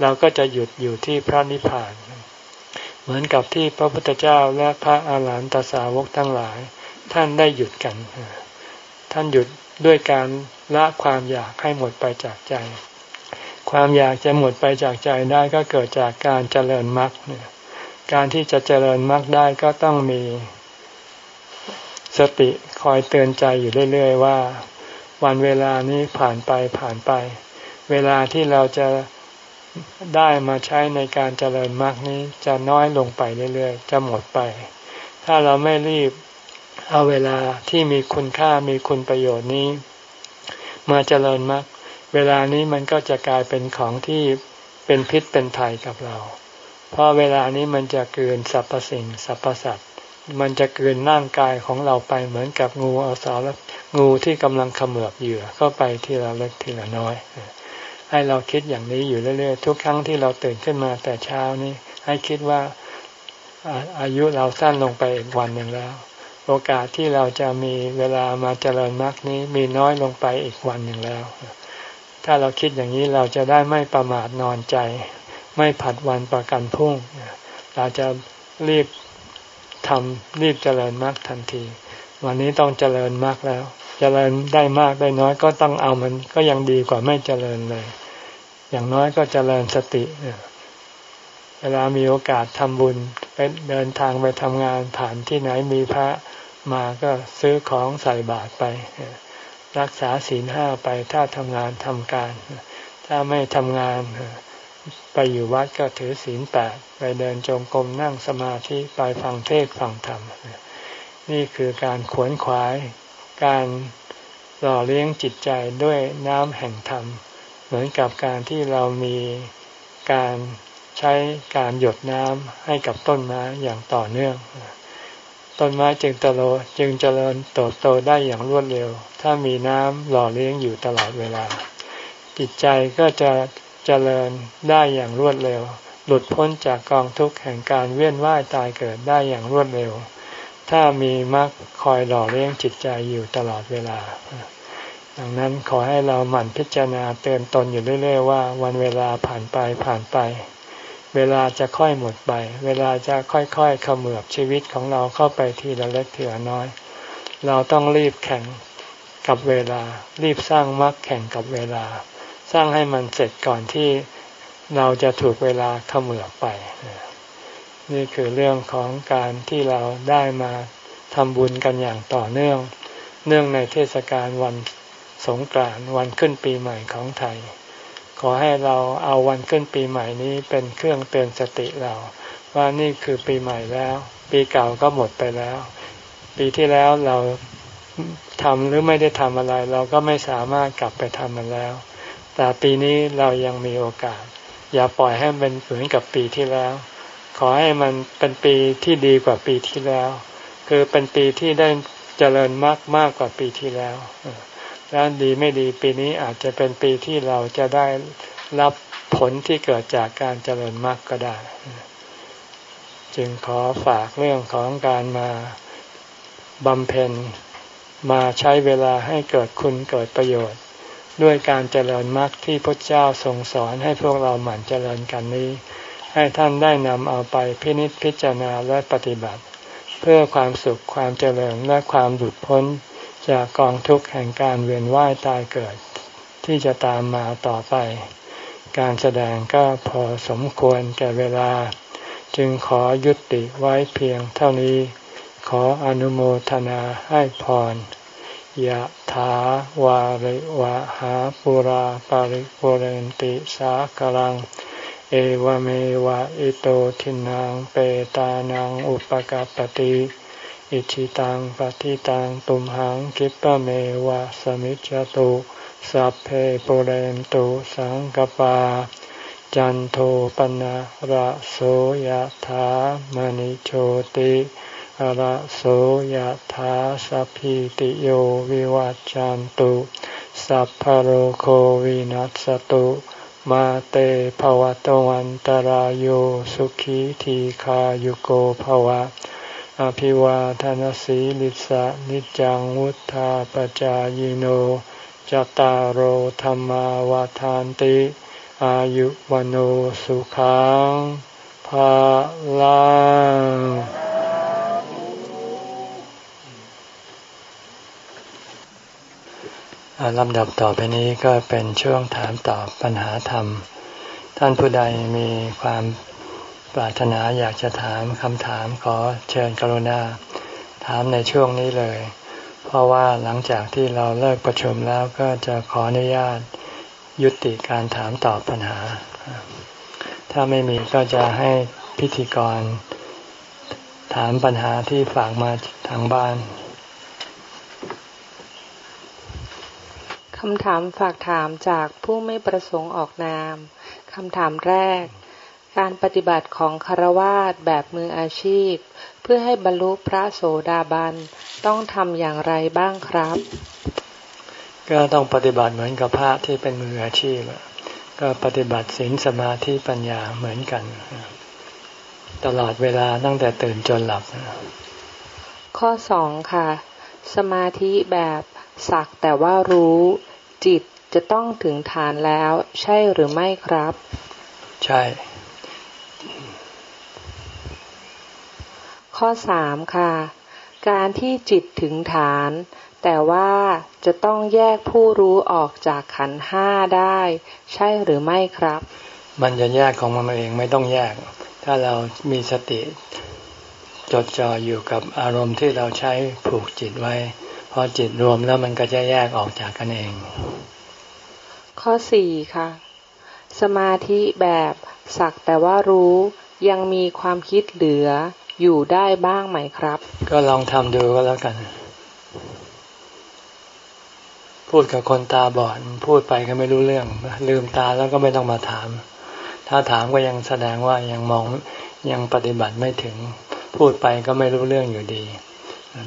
เราก็จะหยุดอยู่ที่พระนิพพาน เหมือนกับที่พระพุทธเจ้าและพระอาหารหันตสาวกทั้งหลาย ท่านได้หยุดกัน ท่านหยุดด้วยการละความอยากให้หมดไปจากใจ ความอยากจะหมดไปจากใจได้ก็เกิดจากการเจริญมรรคเนี่ยการที่จะเจริญมรรคได้ก็ต้องมี สติคอยเตือนใจอยู่เรื่อยๆว่า วันเวลานี้ผ่านไปผ่านไป เวลาที่เราจะได้มาใช้ในการเจริญมรรคนี้จะน้อยลงไปเรื่อยๆ จะหมดไป ถ้าเราไม่รีบเอาเวลาที่มีคุณค่ามีคุณประโยชน์นี้ มาเจริญมรรคเวลานี้มันก็จะกลายเป็นของที่เป็นพิษเป็นภัยกับเรา เพราะเวลานี้มันจะเกินสรรพสิ่งสรรพสัตว์ มันจะเกินร่างกายของเราไปเหมือนกับงูเอาสารงูที่กำลังขมือบเหยื่อเข้าไปทีละเล็กทีละน้อย ให้เราคิดอย่างนี้อยู่เรื่อยๆ ทุกครั้งที่เราตื่นขึ้นมาแต่เช้านี้ ให้คิดว่าอายุเราสั้นลงไปอีกวันหนึ่งแล้ว โอกาสที่เราจะมีเวลามาเจริญมรรคนี้มีน้อยลงไปอีกวันหนึ่งแล้ว ถ้าเราคิดอย่างนี้เราจะได้ไม่ประมาทนอนใจ ไม่ผัดวันประกันพรุ่งเราจะรีบ ทำรีบเจริญมรรคทันที วันนี้ต้องเจริญมรรคแล้ว เจริญได้มากได้น้อยก็ต้องเอามันก็ยังดีกว่าไม่เจริญเลย อย่างน้อยก็เจริญสติเวลามีโอกาสทำบุญไปเดินทางไปทำงานผ่านที่ไหนมีพระมาก็ซื้อของใส่บาตรไป รักษาศีลห้าไปถ้าทำงานทำการ ถ้าไม่ทำงาน ไปอยู่วัดก็ถือศีลแปดไปเดินจงกรมนั่งสมาธิไปฟังเทศฟังธรรม นี่คือการขวนขวาย การหล่อเลี้ยงจิตใจด้วยน้ำแห่งธรรม เหมือนกับการที่เรามีการใช้การหยดน้ำให้กับต้นไม้อย่างต่อเนื่อง ต้นไม้จึงเตโลจึงเจริญโตโตได้อย่างรวดเร็ว ถ้ามีน้ำหล่อเลี้ยงอยู่ตลอดเวลา จิตใจก็จะ เจริญได้อย่างรวดเร็ว หลุดพ้นจากกองทุกข์แห่งการเวียนว่ายตายเกิดได้อย่างรวดเร็ว ถ้ามีมรรคคอยหล่อเลี้ยงจิตใจอยู่ตลอดเวลา ดังนั้นขอให้เราหมั่นพิจารณาเตือนตนอยู่เรื่อยๆว่า วันเวลาผ่านไปผ่านไป เวลาจะค่อยหมดไป เวลาจะค่อยๆเขมือบชีวิตของเราเข้าไปทีละเล็กทีละน้อย เราต้องรีบแข่งกับเวลารีบสร้างมรรคแข่งกับเวลา สร้างให้มันเสร็จก่อนที่เราจะถูกเวลาเขมือบไป นี่คือเรื่องของการที่เราได้มาทำบุญกันอย่างต่อเนื่อง เนื่องในเทศกาลวันสงกรานต์วันขึ้นปีใหม่ของไทย ขอให้เราเอาวันขึ้นปีใหม่นี้เป็นเครื่องเตือนสติเรา ว่านี่คือปีใหม่แล้ว ปีเก่าก็หมดไปแล้ว ปีที่แล้วเราทำหรือไม่ได้ทำอะไร เราก็ไม่สามารถกลับไปทำมันแล้ว แต่ปีนี้เรายังมีโอกาส อย่าปล่อยให้มันเหมือนกับปีที่แล้ว ขอให้มันเป็นปีที่ดีกว่าปีที่แล้ว คือเป็นปีที่ได้เจริญมากมากกว่าปีที่แล้วแล้วดีไม่ดีปีนี้อาจจะเป็นปีที่เราจะได้รับผลที่เกิดจากการเจริญมากก็ได้ จึงขอฝากเรื่องของการมาบำเพ็ญมาใช้เวลาให้เกิดคุณเกิดประโยชน์ ด้วยการเจริญมรรคที่พระเจ้าทรงสอนให้พวกเราหมั่นเจริญกันนี้ ให้ท่านได้นำเอาไปพินิจพิจารณาและปฏิบัติ เพื่อความสุขความเจริญและความหลุดพ้น จากกองทุกข์แห่งการเวียนว่ายตายเกิด ที่จะตามมาต่อไป การแสดงก็พอสมควรแก่เวลา จึงขอยุติไว้เพียงเท่านี้ ขออนุโมทนาให้พร ยะถาวาริวะหาปุราปาริปุเรนติสากลัง เอวเมวะอิโตทินังเปตานังอุปกปติอิชิตังปฏิตังตุมหังคิปะเมวะสมิจจตุสัพเพปุเรนตุสังกปา จันโทปนะระโสยะถามณิโชติ ระโสยถาสัพพิติโยวิวัจจันตุสัพพโรโควินัสตุมาเตภวตวันตารโยสุขีทีขายุโกภวะ อภิวาทานสีลิสะนิจังวุธาปจายโนจตารโหธรรมาวาทานติ อายุวโนสุขังภาลัง ลำดับต่อไปนี้ก็เป็นช่วงถามตอบปัญหาธรรม ท่านผู้ใดมีความปรารถนาอยากจะถามคำถามขอเชิญกรุณา ถามในช่วงนี้เลย เพราะว่าหลังจากที่เราเลิกประชุมแล้วก็จะขออนุญาตยุติการถามตอบปัญหา ถ้าไม่มีก็จะให้พิธีกร ถามปัญหาที่ฝากมาทางบ้าน คำถามฝากถามจากผู้ไม่ประสงค์ออกนาม คำถามแรก การปฏิบัติของคารวาสแบบมืออาชีพ เพื่อให้บรรลุพระโสดาบันต้องทำอย่างไรบ้างครับ ก็ต้องปฏิบัติเหมือนกับพระที่เป็นมืออาชีพ ก็ปฏิบัติศีลสมาธิปัญญาเหมือนกัน ตลอดเวลาตั้งแต่ตื่นจนหลับ ข้อสองค่ะ สมาธิแบบสักแต่ว่ารู้ จิตจะต้องถึงฐานแล้ว ใช่หรือไม่ครับ ใช่ ข้อสามค่ะ การที่จิตถึงฐาน แต่ว่าจะต้องแยกผู้รู้ออกจากขันห้าได้ ใช่หรือไม่ครับ มันจะแยกของมันเองไม่ต้องแยก ถ้าเรามีสติจดจ่ออยู่กับอารมณ์ที่เราใช้ผูกจิตไว้ พอจิตรวมแล้วมันก็จะแยกออกจากกันเอง ข้อสี่ค่ะ สมาธิแบบสักแต่ว่ารู้ยังมีความคิดเหลืออยู่ได้บ้างไหมครับ ก็ลองทำดูก็แล้วกัน พูดกับคนตาบอดพูดไปก็ไม่รู้เรื่อง ลืมตาแล้วก็ไม่ต้องมาถาม ถ้าถามก็ยังแสดงว่ายังมองยังปฏิบัติไม่ถึง พูดไปก็ไม่รู้เรื่องอยู่ดี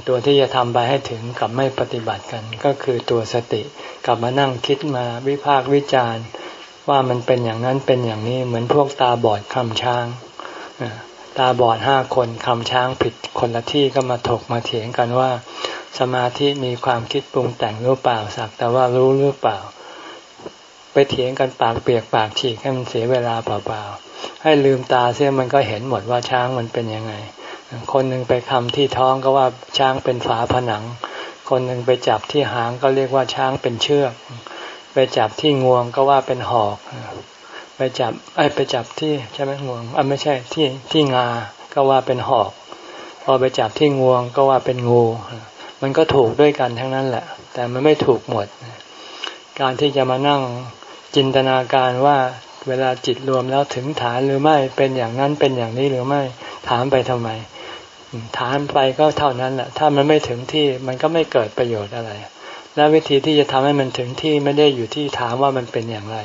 ตัวที่จะทำไปให้ถึงกับไม่ปฏิบัติกัน ก็คือตัวสติกลับมานั่งคิดมาวิพากวิจารณ์ว่ามันเป็นอย่างนั้นเป็นอย่างนี้เหมือนพวกตาบอดคำช้างตาบอดห้าคนคำช้างผิดคนละที่ก็มาถกมาเถียงกันว่า สมาธิมีความคิดปรุงแต่งหรือเปล่าสักแต่ว่ารู้หรือเปล่า ไปเถียงกันปากเปียกปากฉีกให้มันเสียเวลาเปล่าๆให้ลืมตาเสียมันก็เห็นหมดว่าช้างมันเป็นยังไง คนหนึ่งไปคำที่ท้องก็ว่าช้างเป็นฝาผนัง คนหนึ่งไปจับที่หางก็เรียกว่าช้างเป็นเชือก ไปจับที่งวงก็ว่าเป็นหอก ไปจับไอ้ไปจับที่ใช่ไหมงวงอะไม่ใช่ที่ที่งา ก็ว่าเป็นหอก พอไปจับที่งวงก็ว่าเป็นงู มันก็ถูกด้วยกันทั้งนั้นแหละ แต่มันไม่ถูกหมด การที่จะมานั่งจินตนาการว่าเวลาจิตรวมแล้วถึงฐานหรือไม่เป็นอย่างนั้นเป็นอย่างนี้หรือไม่ถามไปทำไม ถามไปก็เท่านั้นแหละถ้ามันไม่ถึงที่มันก็ไม่เกิดประโยชน์อะไร และวิธีที่จะทำให้มันถึงที่ไม่ได้อยู่ที่ถามว่ามันเป็นอย่างไร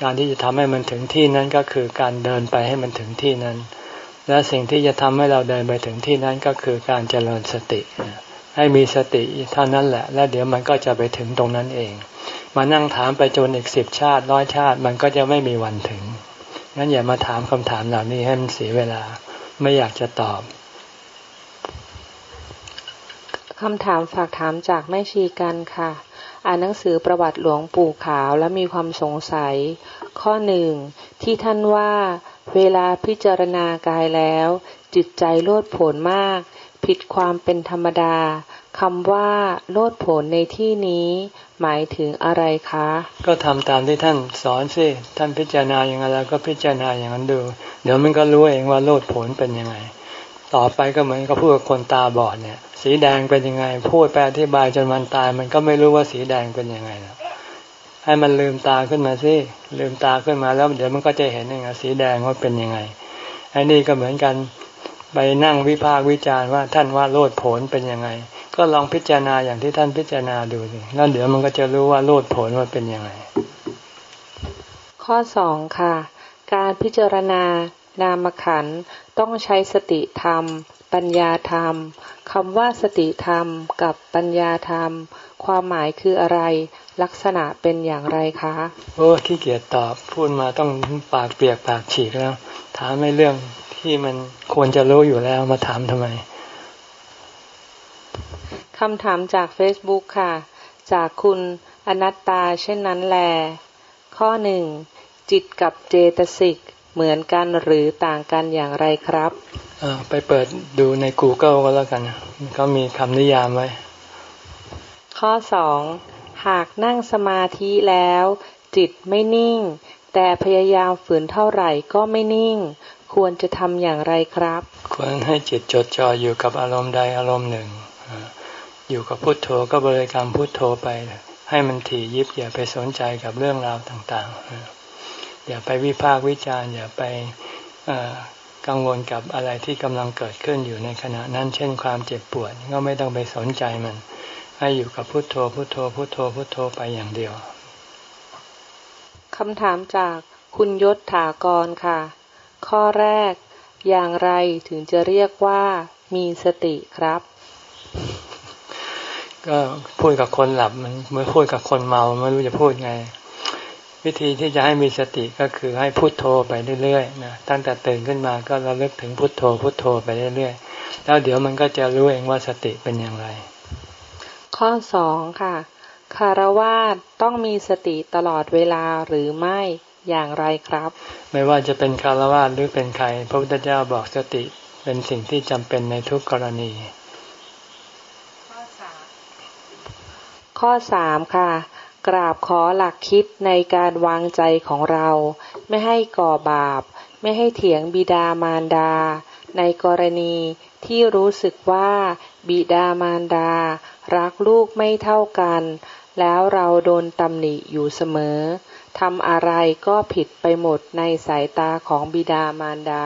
การที่จะทำให้มันถึงที่นั้นก็คือการเดินไปให้มันถึงที่นั้น และสิ่งที่จะทำให้เราเดินไปถึงที่นั้นก็คือการเจริญสติ ให้มีสติเท่านั้นแหละ แล้วเดี๋ยวมันก็จะไปถึงตรงนั้นเอง มานั่งถามไปจนอีกสิบชาติร้อยชาติมันก็จะไม่มีวันถึงงั้นอย่ามาถามคำถามเหล่านี้ให้มันเสียเวลาไม่อยากจะตอบ คำถามฝากถามจากแม่ชีกันค่ะ อ่านหนังสือประวัติหลวงปู่ขาวและมีความสงสัย ข้อหนึ่งที่ท่านว่า เวลาพิจารณากายแล้ว จิตใจโลดโผนมาก ผิดความเป็นธรรมดาคำว่าโลดโผนในที่นี้ หมายถึงอะไรคะ ก็ทำตามที่ท่านสอนสิท่านพิจารณาอย่างไรก็พิจารณาอย่างนั้นดู เดี๋ยวมันก็รู้เองว่าโลดโผนเป็นยังไง ต่อไปก็เหมือนกับพูดกับคนตาบอดเนี่ย สีแดงเป็นยังไง พูดไปอธิบายจนมันตาย มันก็ไม่รู้ว่าสีแดงเป็นยังไงแล้วให้มันลืมตาขึ้นมาสิลืมตาขึ้นมาแล้ว เดี๋ยวมันก็จะเห็นเองสีแดงว่าเป็นยังไงอ้นี่ก็เหมือนกันไปนั่งวิพากษ์วิจารณ์ว่าท่านว่าโลดผนเป็นยังไง ก็ลองพิจารณาอย่างที่ท่านพิจารณาดูสิแล้วเดี๋ยวมันก็จะรู้ว่าโลดผลว่าเป็นยังไง ข้อสองค่ะ การพิจารณานามขัน ต้องใช้สติธรรม ปัญญาธรรมคำว่าสติธรรมกับปัญญาธรรม ความหมายคืออะไร ลักษณะเป็นอย่างไรคะ โอ้ขี้เกียจตอบพูดมาต้องปากเปียกปากฉีกแล้ว ถามไม่เรื่องที่มันควรจะรู้อยู่แล้วมาถามทำไมคำถามจาก Facebook ค่ะ จากคุณอนัตตาเช่นนั้นแล ข้อหนึ่งจิตกับเจตสิก เหมือนกันหรือต่างกันอย่างไรครับไปเปิดดูใน Google ก็แล้วกันก็มีคำนิยามไว้ ข้อสองหากนั่งสมาธิแล้ว จิตไม่นิ่ง แต่พยายามฝืนเท่าไหร่ก็ไม่นิ่ง ควรจะทำอย่างไรครับ ควรให้จิตจดจ่ออยู่กับอารมณ์ใดอารมณ์หนึ่ง อยู่กับพุทโธก็บริกรรมพุทโธไป ให้มันถี่ยิบอย่าไปสนใจกับเรื่องราวต่าง ๆ อย่าไปวิพากษ์วิจารณ์อย่าไปกังวลกับอะไรที่กำลังเกิดขึ้นอยู่ในขณะนั้น เช่นความเจ็บปวดก็ไม่ต้องไปสนใจมัน ให้อยู่กับพุทโธพุทโธพุทโธพุทโธไปอย่างเดียวคำถามจากคุณยศถากรค่ะ ข้อแรกอย่างไรถึงจะเรียกว่ามีสติครับ ก็พูดกับคนหลับมันเมื่อพูดกับคนเมาไม่รู้จะพูดไง วิธีที่จะให้มีสติก็คือให้พุโทโธไปเรื่อยๆนะตั้งแต่ตื่นขึ้นมาก็ระลึกถึงพุโทโธพุโทโธไปเรื่อยๆ แล้วเดี๋ยวมันก็จะรู้เองว่าสติเป็นอย่างไร ข้อสองค่ะคารวาสต้องมีสติตลอดเวลาหรือไม่อย่างไรครับ ไม่ว่าจะเป็นคารวาสหรือเป็นใครพระพุทธเจ้าบอกสติเป็นสิ่งที่จำเป็นในทุกกรณี ข้อสามค่ะ กราบขอหลักคิดในการวางใจของเรา ไม่ให้ก่อบาป ไม่ให้เถียงบิดามารดา ในกรณีที่รู้สึกว่าบิดามารดา รักลูกไม่เท่ากัน แล้วเราโดนตำหนิอยู่เสมอทำอะไรก็ผิดไปหมดในสายตาของบิดามารดา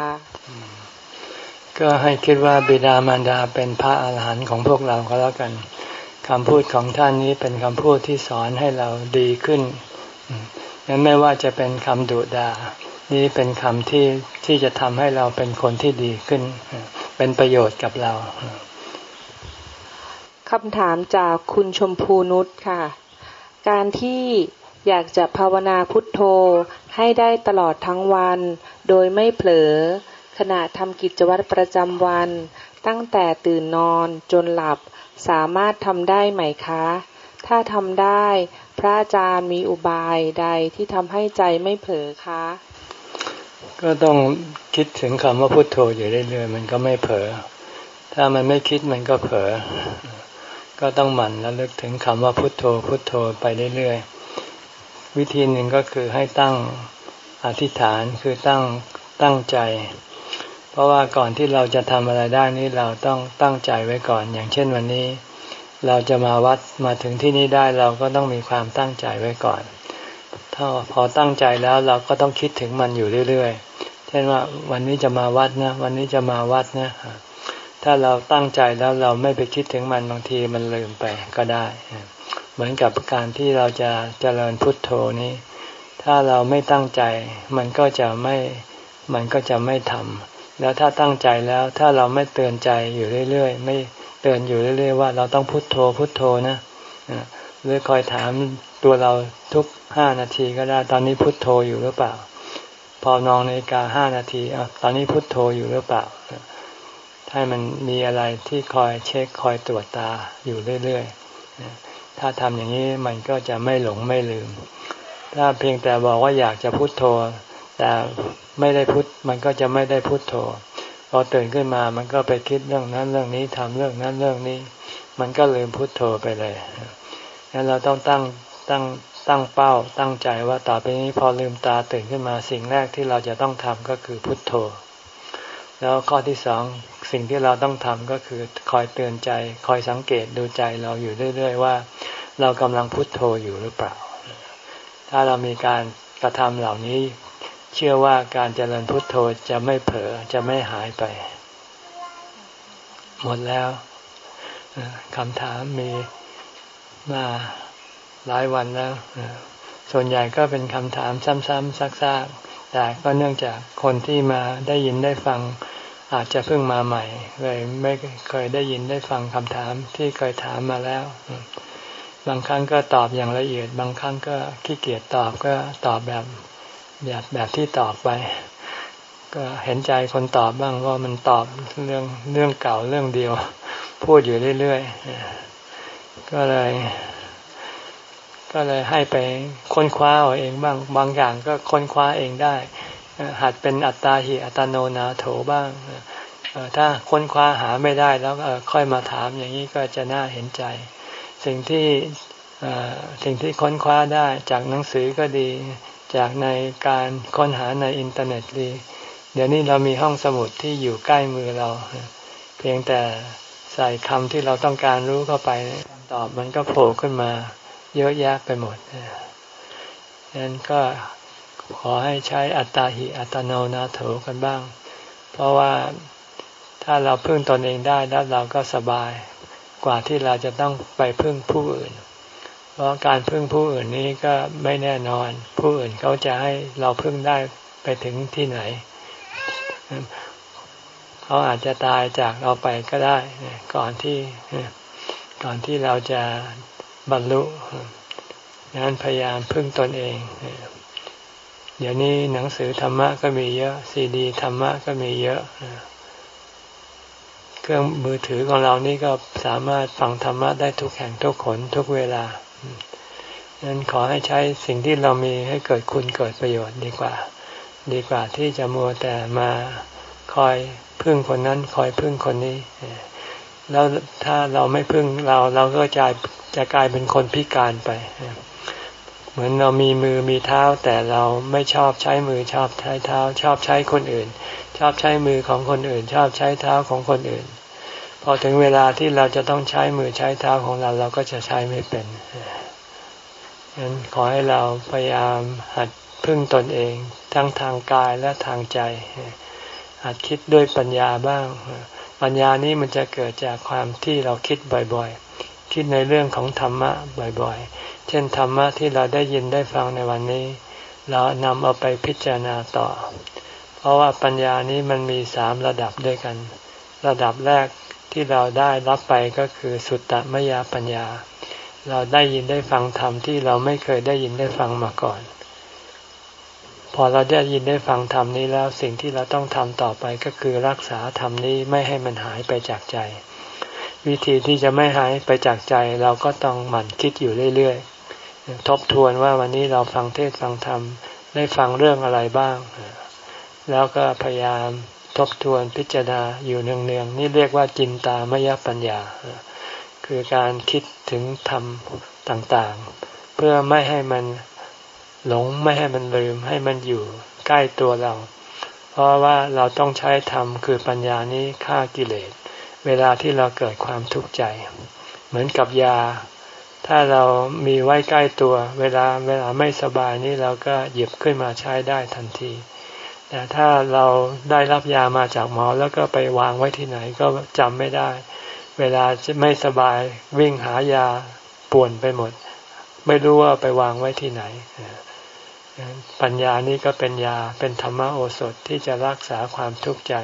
ก็ให้คิดว่าบิดามารดาเป็นพระอาหารหันต์ของพวกเราก็แล้วกัน คำพูดของท่านนี้เป็นคำพูดที่สอนให้เราดีขึ้นนั้นไม่ว่าจะเป็นคำดุดา นี่เป็นคำที่ที่จะทำให้เราเป็นคนที่ดีขึ้น เป็นประโยชน์กับเราคำถามจากคุณชมพูนุชค่ะ การที่อยากจะภาวนาพุทโธให้ได้ตลอดทั้งวัน โดยไม่เผลอ ขณะทำกิจวัตรประจำวัน ตั้งแต่ตื่นนอนจนหลับ สามารถทำได้ไหมคะ ถ้าทำได้ พระอาจารย์มีอุบายใดที่ทำให้ใจไม่เผลอคะ ก็ต้องคิดถึงคำว่าพุทโธอยู่เรื่อยๆมันก็ไม่เผลอ ถ้ามันไม่คิดมันก็เผลอ ก็ต้องหมั่นแล้วลึกถึงคำว่าพุทโธพุทโธไปเรื่อยๆ วิธีหนึ่งก็คือให้ตั้งอธิษฐานคือตั้งตั้งใจ เพราะว่าก่อนที่เราจะทำอะไรได้นี้เราต้องตั้งใจไว้ก่อน อย่างเช่นวันนี้ เราจะมาวัดมาถึงที่นี้ได้เราก็ต้องมีความตั้งใจไว้ก่อน ถ้าพอตั้งใจแล้วเราก็ต้องคิดถึงมันอยู่เรื่อยๆ เช่นว่าวันนี้จะมาวัดนะ วันนี้จะมาวัดนะ ถ้าเราตั้งใจแล้วเราไม่ไปคิดถึงมันบางทีมันลืมไปก็ได้ เหมือนกับการที่เราจะเจริญพุทโธนี้ ถ้าเราไม่ตั้งใจ มันก็จะไม่มันก็จะไม่ทำ แล้วถ้าตั้งใจแล้วถ้าเราไม่เตือนใจอยู่เรื่อยๆ ไม่เตือนอยู่เรื่อยๆว่าเราต้องพุทโธพุทโธนะหรือคอยถามตัวเราทุกห้านาทีก็ได้ตอนนี้พุทโธอยู่หรือเปล่า พอนองนาฬิกาห้านาทีอตอนนี้พุทโธอยู่หรือเปล่าถ้ามันมีอะไรที่คอยเช็คคอยตรวจตาอยู่เรื่อยๆถ้าทำอย่างนี้มันก็จะไม่หลงไม่ลืม ถ้าเพียงแต่บอกว่าอยากจะพุทโธ แต่ไม่ได้พุทมันก็จะไม่ได้พุทโธพอตื่นขึ้นมามันก็ไปคิดเรื่องนั้นเรื่องนี้ทำเรื่องนั้นเรื่องนี้ มันก็ลืมพุทโธไปเลยงั้นเราต้องตั้งตั้งตั้งเป้าตั้งใจว่าต่อไปนี้พอลืมตาตื่นขึ้นมาสิ่งแรกที่เราจะต้องทำก็คือพุทโธ แล้วข้อที่สองสิ่งที่เราต้องทำก็คือคอยเตือนใจ คอยสังเกตดูใจเราอยู่เรื่อย ๆ ว่า เรากำลังพุทโธอยู่หรือเปล่า ถ้าเรามีการกระทำเหล่านี้ เชื่อว่าการเจริญพุทโธจะไม่เผลอจะไม่หายไป หมดแล้วคำถามมีมาหลายวันแล้ว ส่วนใหญ่ก็เป็นคำถามซ้ำๆซักๆ แต่ก็เนื่องจากคนที่มาได้ยินได้ฟังอาจจะเพิ่งมาใหม่เลยไม่เคยได้ยินได้ฟังคำถามที่เคยถามมาแล้ว บางครั้งก็ตอบอย่างละเอียด บางครั้งก็ขี้เกียจตอบก็ตอบแบบ แบบแบบที่ตอบไป ก็เห็นใจคนตอบบ้างว่ามันตอบเรื่องเรื่องเก่าเรื่องเดียว พูดอยู่เรื่อยๆก็เลย ก็เลยให้ไปค้นคว้าเอาเองบ้าง บางอย่างก็ค้นคว้าเองได้หัดเป็นอัตตาหิอัตโนนาโถบ้างถ้าค้นคว้าหาไม่ได้แล้วค่อยมาถามอย่างนี้ก็จะน่าเห็นใจ สิ่งที่สิ่งที่ค้นคว้าได้จากหนังสือก็ดี จากในการค้นหาในอินเทอร์เน็ตดีเดี๋ยวนี้เรามีห้องสมุดที่อยู่ใกล้มือเรา เพียงแต่ใส่คำที่เราต้องการรู้เข้าไปคำตอบมันก็โผล่ขึ้นมา เยอะแยะไปหมดดังนั้นก็ขอให้ใช้อัตตาหิอัตโนนาโถกันบ้าง เพราะว่าถ้าเราพึ่งตนเองได้แล้วเราก็สบายกว่าที่เราจะต้องไปพึ่งผู้อื่น เพราะการพึ่งผู้อื่นนี้ก็ไม่แน่นอน ผู้อื่นเขาจะให้เราพึ่งได้ไปถึงที่ไหน เขาอาจจะตายจากเราไปก็ได้ ก่อนที่ก่อนที่เราจะบรรลุงานพยายามพึ่งตนเอง เดี๋ยวนี้หนังสือธรรมะก็มีเยอะซีดีธรรมะก็มีเยอะเครื่องมือถือของเรานี่ก็สามารถฟังธรรมะได้ทุกแห่งทุกขนทุกเวลา นั้นขอให้ใช้สิ่งที่เรามีให้เกิดคุณเกิดประโยชน์ดีกว่า ดีกว่าที่จะมัวแต่มาคอยพึ่งคนนั้นคอยพึ่งคนนี้ แล้วถ้าเราไม่พึ่งเราเราก็จะจะกลายเป็นคนพิการไป เหมือนเรามีมือมีเท้า แต่เราไม่ชอบใช้มือชอบใช้เท้า ชอบใช้คนอื่น ชอบใช้มือของคนอื่น ชอบใช้เท้าของคนอื่น พอถึงเวลาที่เราจะต้องใช้มือใช้เท้าของเราเราก็จะใช้ไม่เป็นฉะนั้นขอให้เราพยายามหัดพึ่งตนเอง ทั้งทางกายและทางใจ หัดคิดด้วยปัญญาบ้าง ปัญญานี้มันจะเกิดจากความที่เราคิดบ่อยๆ คิดในเรื่องของธรรมะบ่อยๆ เช่นธรรมะที่เราได้ยินได้ฟังในวันนี้ เรานำเอาไปพิจารณาต่อ เพราะว่าปัญญานี้มันมีสามระดับด้วยกัน ระดับแรก ที่เราได้รับไปก็คือสุตตมยาปัญญา เราได้ยินได้ฟังธรรมที่เราไม่เคยได้ยินได้ฟังมาก่อน พอเราได้ยินได้ฟังธรรมนี้แล้วสิ่งที่เราต้องทำต่อไปก็คือรักษาธรรมนี้ไม่ให้มันหายไปจากใจ วิธีที่จะไม่หายไปจากใจเราก็ต้องหมั่นคิดอยู่เรื่อยๆ ทบทวนว่าวันนี้เราฟังเทศฟังธรรมได้ฟังเรื่องอะไรบ้าง แล้วก็พยายาม ทบทวนพิจารณาอยู่เนืองๆนี่เรียกว่าจินตามยปัญญา คือการคิดถึงธรรมต่างๆ เพื่อไม่ให้มันหลงไม่ให้มันลืมให้มันอยู่ใกล้ตัวเรา เพราะว่าเราต้องใช้ธรรมคือปัญญานี้ฆ่ากิเลส เวลาที่เราเกิดความทุกข์ใจ เหมือนกับยา ถ้าเรามีไว้ใกล้ตัว เวลาเวลาไม่สบายนี่เราก็หยิบขึ้นมาใช้ได้ทันที แต่ถ้าเราได้รับยามาจากหมอแล้วก็ไปวางไว้ที่ไหนก็จำไม่ได้ เวลาไม่สบายวิ่งหายาป่วนไปหมด ไม่รู้ว่าไปวางไว้ที่ไหน ปัญญานี้ก็เป็นยาเป็นธรรมโอสถที่จะรักษาความทุกข์ใจ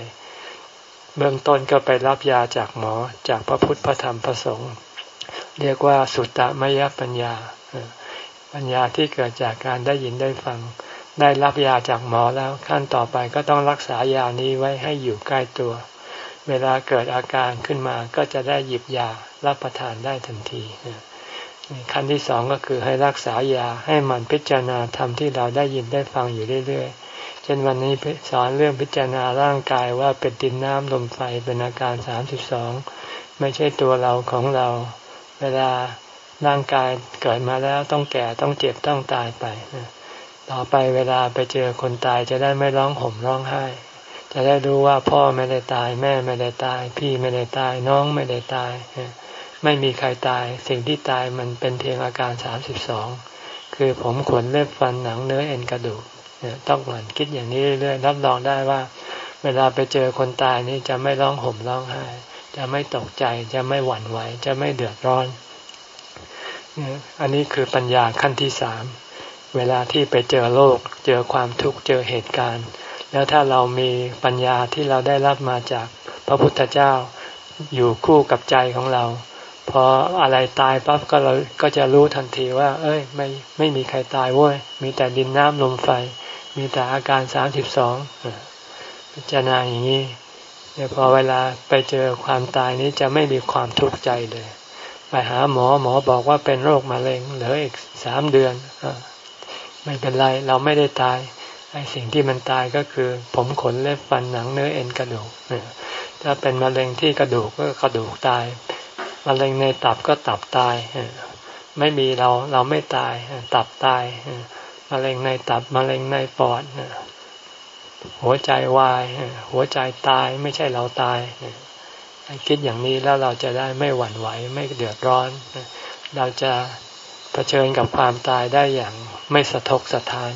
เบื้องต้นก็ไปรับยาจากหมอจากพระพุทธพระธรรมพระสงฆ์เรียกว่าสุตตมยปัญญา ปัญญาที่เกิดจากการได้ยินได้ฟัง ได้รับยาจากหมอแล้วขั้นต่อไปก็ต้องรักษายานี้ไว้ให้อยู่ใกล้ตัว เวลาเกิดอาการขึ้นมาก็จะได้หยิบยารับประทานได้ทันทีขั้นที่สองก็คือให้รักษายาให้มันพิจารณาธรรมที่เราได้ยินได้ฟังอยู่เรื่อยๆ เช่นวันนี้สอนเรื่องพิจารณาร่างกายว่าเป็นดินน้ำลมไฟเป็นอาการสามสิบสองไม่ใช่ตัวเราของเรา เวลาร่างกายเกิดมาแล้วต้องแก่ต้องเจ็บต้องตายไป ต่อไปเวลาไปเจอคนตายจะได้ไม่ร้องห่มร้องไห้ จะได้รู้ว่าพ่อไม่ได้ตาย แม่ไม่ได้ตาย พี่ไม่ได้ตายน้องไม่ได้ตาย ไม่มีใครตาย สิ่งที่ตายมันเป็นเพียงอาการสามสิบสองคือผมขนเล็บฟันหนังเนื้อเอ็นกระดูกต้องหมั่นคิดอย่างนี้เรื่อยๆรับรองได้ว่า เวลาไปเจอคนตายนี่จะไม่ร้องห่มร้องไห้จะไม่ตกใจจะไม่หวั่นไหวจะไม่เดือดร้อน อันนี้คือปัญญาขั้นที่สาม เวลาที่ไปเจอโลก เจอความทุกข์เจอเหตุการณ์ แล้วถ้าเรามีปัญญาที่เราได้รับมาจากพระพุทธเจ้าอยู่คู่กับใจของเรา พออะไรตายปั๊บก็เราก็จะรู้ทันทีว่า เอ้ย ไม่ไม่มีใครตายเว้ยมีแต่ดินน้ำลมไฟ มีแต่อาการสามสิบสองพิจารณาอย่างนี้เดี๋ยวพอเวลาไปเจอความตายนี้จะไม่มีความทุกข์ใจเลย ไปหาหมอหมอบอกว่าเป็นโรคมะเร็งเหลืออีกสามเดือนอ ไม่เป็นไรเราไม่ได้ตายไอ้สิ่งที่มันตายก็คือ ผมขนเล็บฟันหนังเนื้อเอ็นกระดูกถ้าเป็นมะเร็งที่กระดูกก็กระดูกตายมะเร็งในตับก็ตับตายไม่มีเราเราไม่ตายตับตายมะเร็งในตับมะเร็งในปอดหัวใจวาย หัวใจตายไม่ใช่เราตายคิดอย่างนี้แล้วเราจะได้ไม่หวั่นไหวไม่เดือดร้อน เราจะ ชิญกับความตายได้อย่างไม่สะทกสะท้าน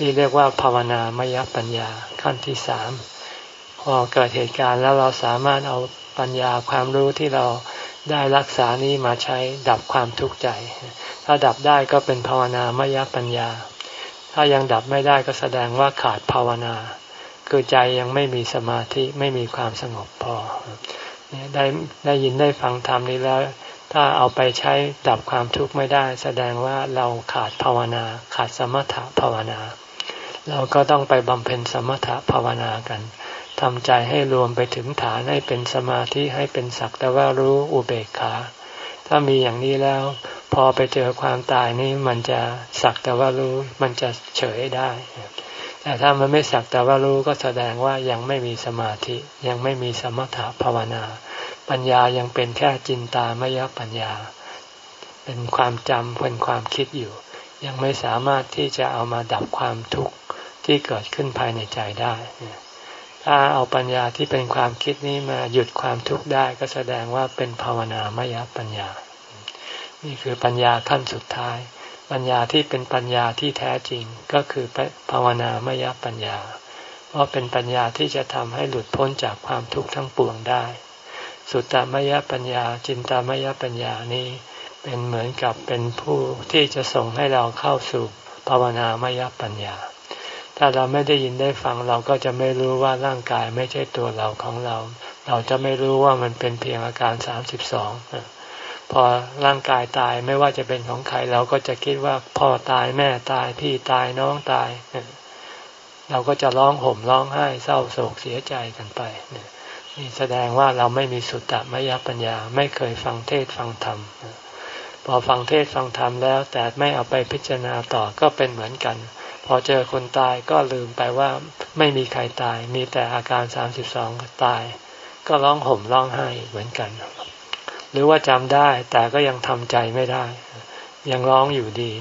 นี่เรียกว่าภาวนามยปัญญาขั้นที่สามพอเกิดเหตุการณ์แล้วเราสามารถเอาปัญญาความรู้ที่เราได้รักษานี้มาใช้ดับความทุกข์ใจ ถ้าดับได้ก็เป็นภาวนามยปัญญา ถ้ายังดับไม่ได้ก็แสดงว่าขาดภาวนา คือใจยังไม่มีสมาธิไม่มีความสงบพอได้ได้ยินได้ฟังธรรมนี้แล้ว ถ้าเอาไปใช้ดับความทุกข์ไม่ได้ แสดงว่าเราขาดภาวนา ขาดสมถะภาวนา เราก็ต้องไปบำเพ็ญสมถะภาวนากันทำใจให้รวมไปถึงฐานให้เป็นสมาธิให้เป็นสักแต่ว่ารู้อุเบกขา ถ้ามีอย่างนี้แล้ว พอไปเจอความตายนี่มันจะสักแต่ว่ารู้มันจะเฉยได้ แต่ถ้ามันไม่สักแต่ว่ารู้ก็แสดงว่ายังไม่มีสมาธิยังไม่มีสมถะภาวนา ปัญญายังเป็นแค่จินตามยปัญญา เป็นความจำเป็นความคิดอยู่ ยังไม่สามารถที่จะเอามาดับความทุกข์ที่เกิดขึ้นภายในใจได้ ถ้าเอาปัญญาที่เป็นความคิดนี้มาหยุดความทุกข์ได้ก็แสดงว่าเป็นภาวนามยปัญญา นี่คือปัญญาขั้นสุดท้าย ปัญญาที่เป็นปัญญาที่แท้จริงก็คือภาวนามยปัญญา เพราะเป็นปัญญาที่จะทำให้หลุดพ้นจากความทุกข์ทั้งปวงได้ สุตตมยปัญญา จินตามยปัญญานี้เป็นเหมือนกับเป็นผู้ที่จะส่งให้เราเข้าสู่ภาวนามยปัญญา ถ้าเราไม่ได้ยินได้ฟังเราก็จะไม่รู้ว่าร่างกายไม่ใช่ตัวเราของเรา เราจะไม่รู้ว่ามันเป็นเพียงอาการสามสิบสองพอร่างกายตายไม่ว่าจะเป็นของใครเราก็จะคิดว่าพ่อตายแม่ตายพี่ตายน้องตาย เราก็จะร้องห่มร้องไห้เศร้าโศกเสียใจกันไปนี่ แสดงว่าเราไม่มีสุตตะมยปัญญา ไม่เคยฟังเทศฟังธรรม พอฟังเทศฟังธรรมแล้ว แต่ไม่เอาไปพิจารณาต่อก็เป็นเหมือนกัน พอเจอคนตายก็ลืมไปว่าไม่มีใครตาย มีแต่อาการสามสิบสองตาย ก็ร้องห่มร้องไห้เหมือนกัน หรือว่าจำได้แต่ก็ยังทำใจไม่ได้ ยังร้องอยู่ดี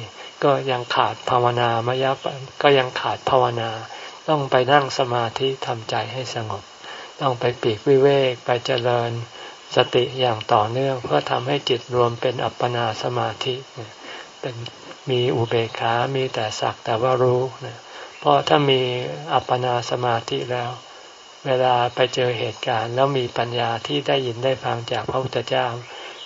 ก็ยังขาดภาวนามยับก็ยังขาดภาวนา ต้องไปนั่งสมาธิทำใจให้สงบ ต้องไปปีกวิเวกไปเจริญสติอย่างต่อเนื่อง เพื่อทำให้จิตรวมเป็นอัปปนาสมาธิเป็นมีอุเบกขา มีแต่สักแต่ว่ารู้นะเพราะถ้ามีอัปปนาสมาธิแล้ว เวลาไปเจอเหตุการณ์ แล้วมีปัญญาที่ได้ยินได้ฟังจากพระพุทธเจ้า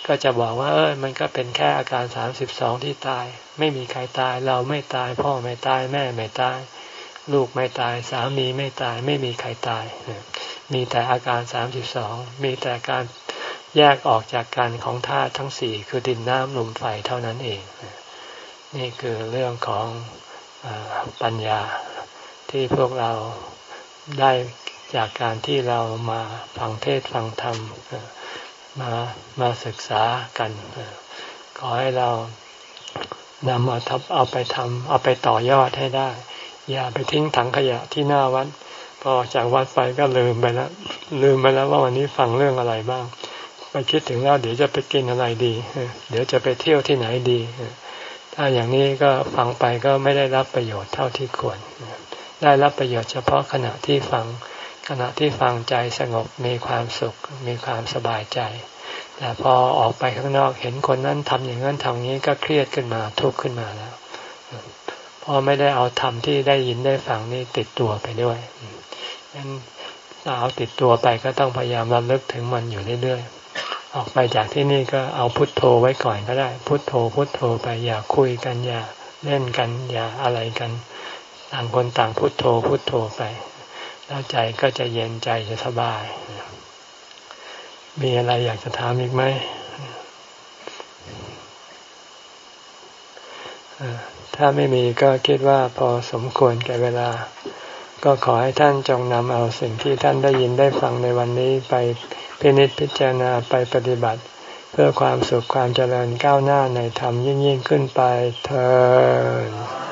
ก็จะบอกว่า เออมันก็เป็นแค่อาการสามสิบสองที่ตาย ไม่มีใครตาย เราไม่ตาย พ่อไม่ตาย แม่ไม่ตาย ลูกไม่ตาย สามีไม่ตาย ไม่มีใครตาย มีแต่อาการสามสิบสองมีแต่การแยกออกจากกันของธาตุทั้งสี่คือดินน้ำลมไฟเท่านั้นเอง นี่คือเรื่องของอปัญญาที่พวกเราได้จากการที่เรามาฟังเทศฟังธรรมมามาศึกษากัน ขอให้เรานำมาทับเอาไปทำเอาไปต่อยอดให้ได้ อย่าไปทิ้งถังขยะที่หน้าวัด พอจากวัดไปก็ลืมไปแล้วลืมไปแล้วว่าวันนี้ฟังเรื่องอะไรบ้าง ไปคิดถึงแล้วเดี๋ยวจะไปกินอะไรดี เดี๋ยวจะไปเที่ยวที่ไหนดี ถ้าอย่างนี้ก็ฟังไปก็ไม่ได้รับประโยชน์เท่าที่ควร ได้รับประโยชน์เฉพาะขณะที่ฟังขณะที่ฟังใจสงบมีความสุขมีความสบายใจ แต่พอออกไปข้างนอกเห็นคนนั้นทำอย่างนั้นทำนี้ก็เครียดขึ้นมาทุกข์ขึ้นมาแล้ว พอไม่ได้เอาธรรมที่ได้ยินได้ฟังนี่ติดตัวไปด้วยงั้นเอาติดตัวไปก็ต้องพยายามระลึกถึงมันอยู่เรื่อยๆ ออกไปจากที่นี่ก็เอาพุทโธไว้ก่อนก็ได้ พุทโธ พุทโธไปอย่าคุยกันอย่าเล่นกัน อย่าอะไรกัน ต่างคนต่างพุทโธ พุทโธไป แล้วใจก็จะเย็นใจจะสบาย มีอะไรอยากจะถามอีกไหม ถ้าไม่มีก็คิดว่าพอสมควรแก่เวลา ก็ขอให้ท่านจงนำเอาสิ่งที่ท่านได้ยินได้ฟังในวันนี้ไปพินิจพิจารณาไปปฏิบัติ เพื่อความสุขความเจริญก้าวหน้าในธรรมยิ่งยิ่งขึ้นไปเธอ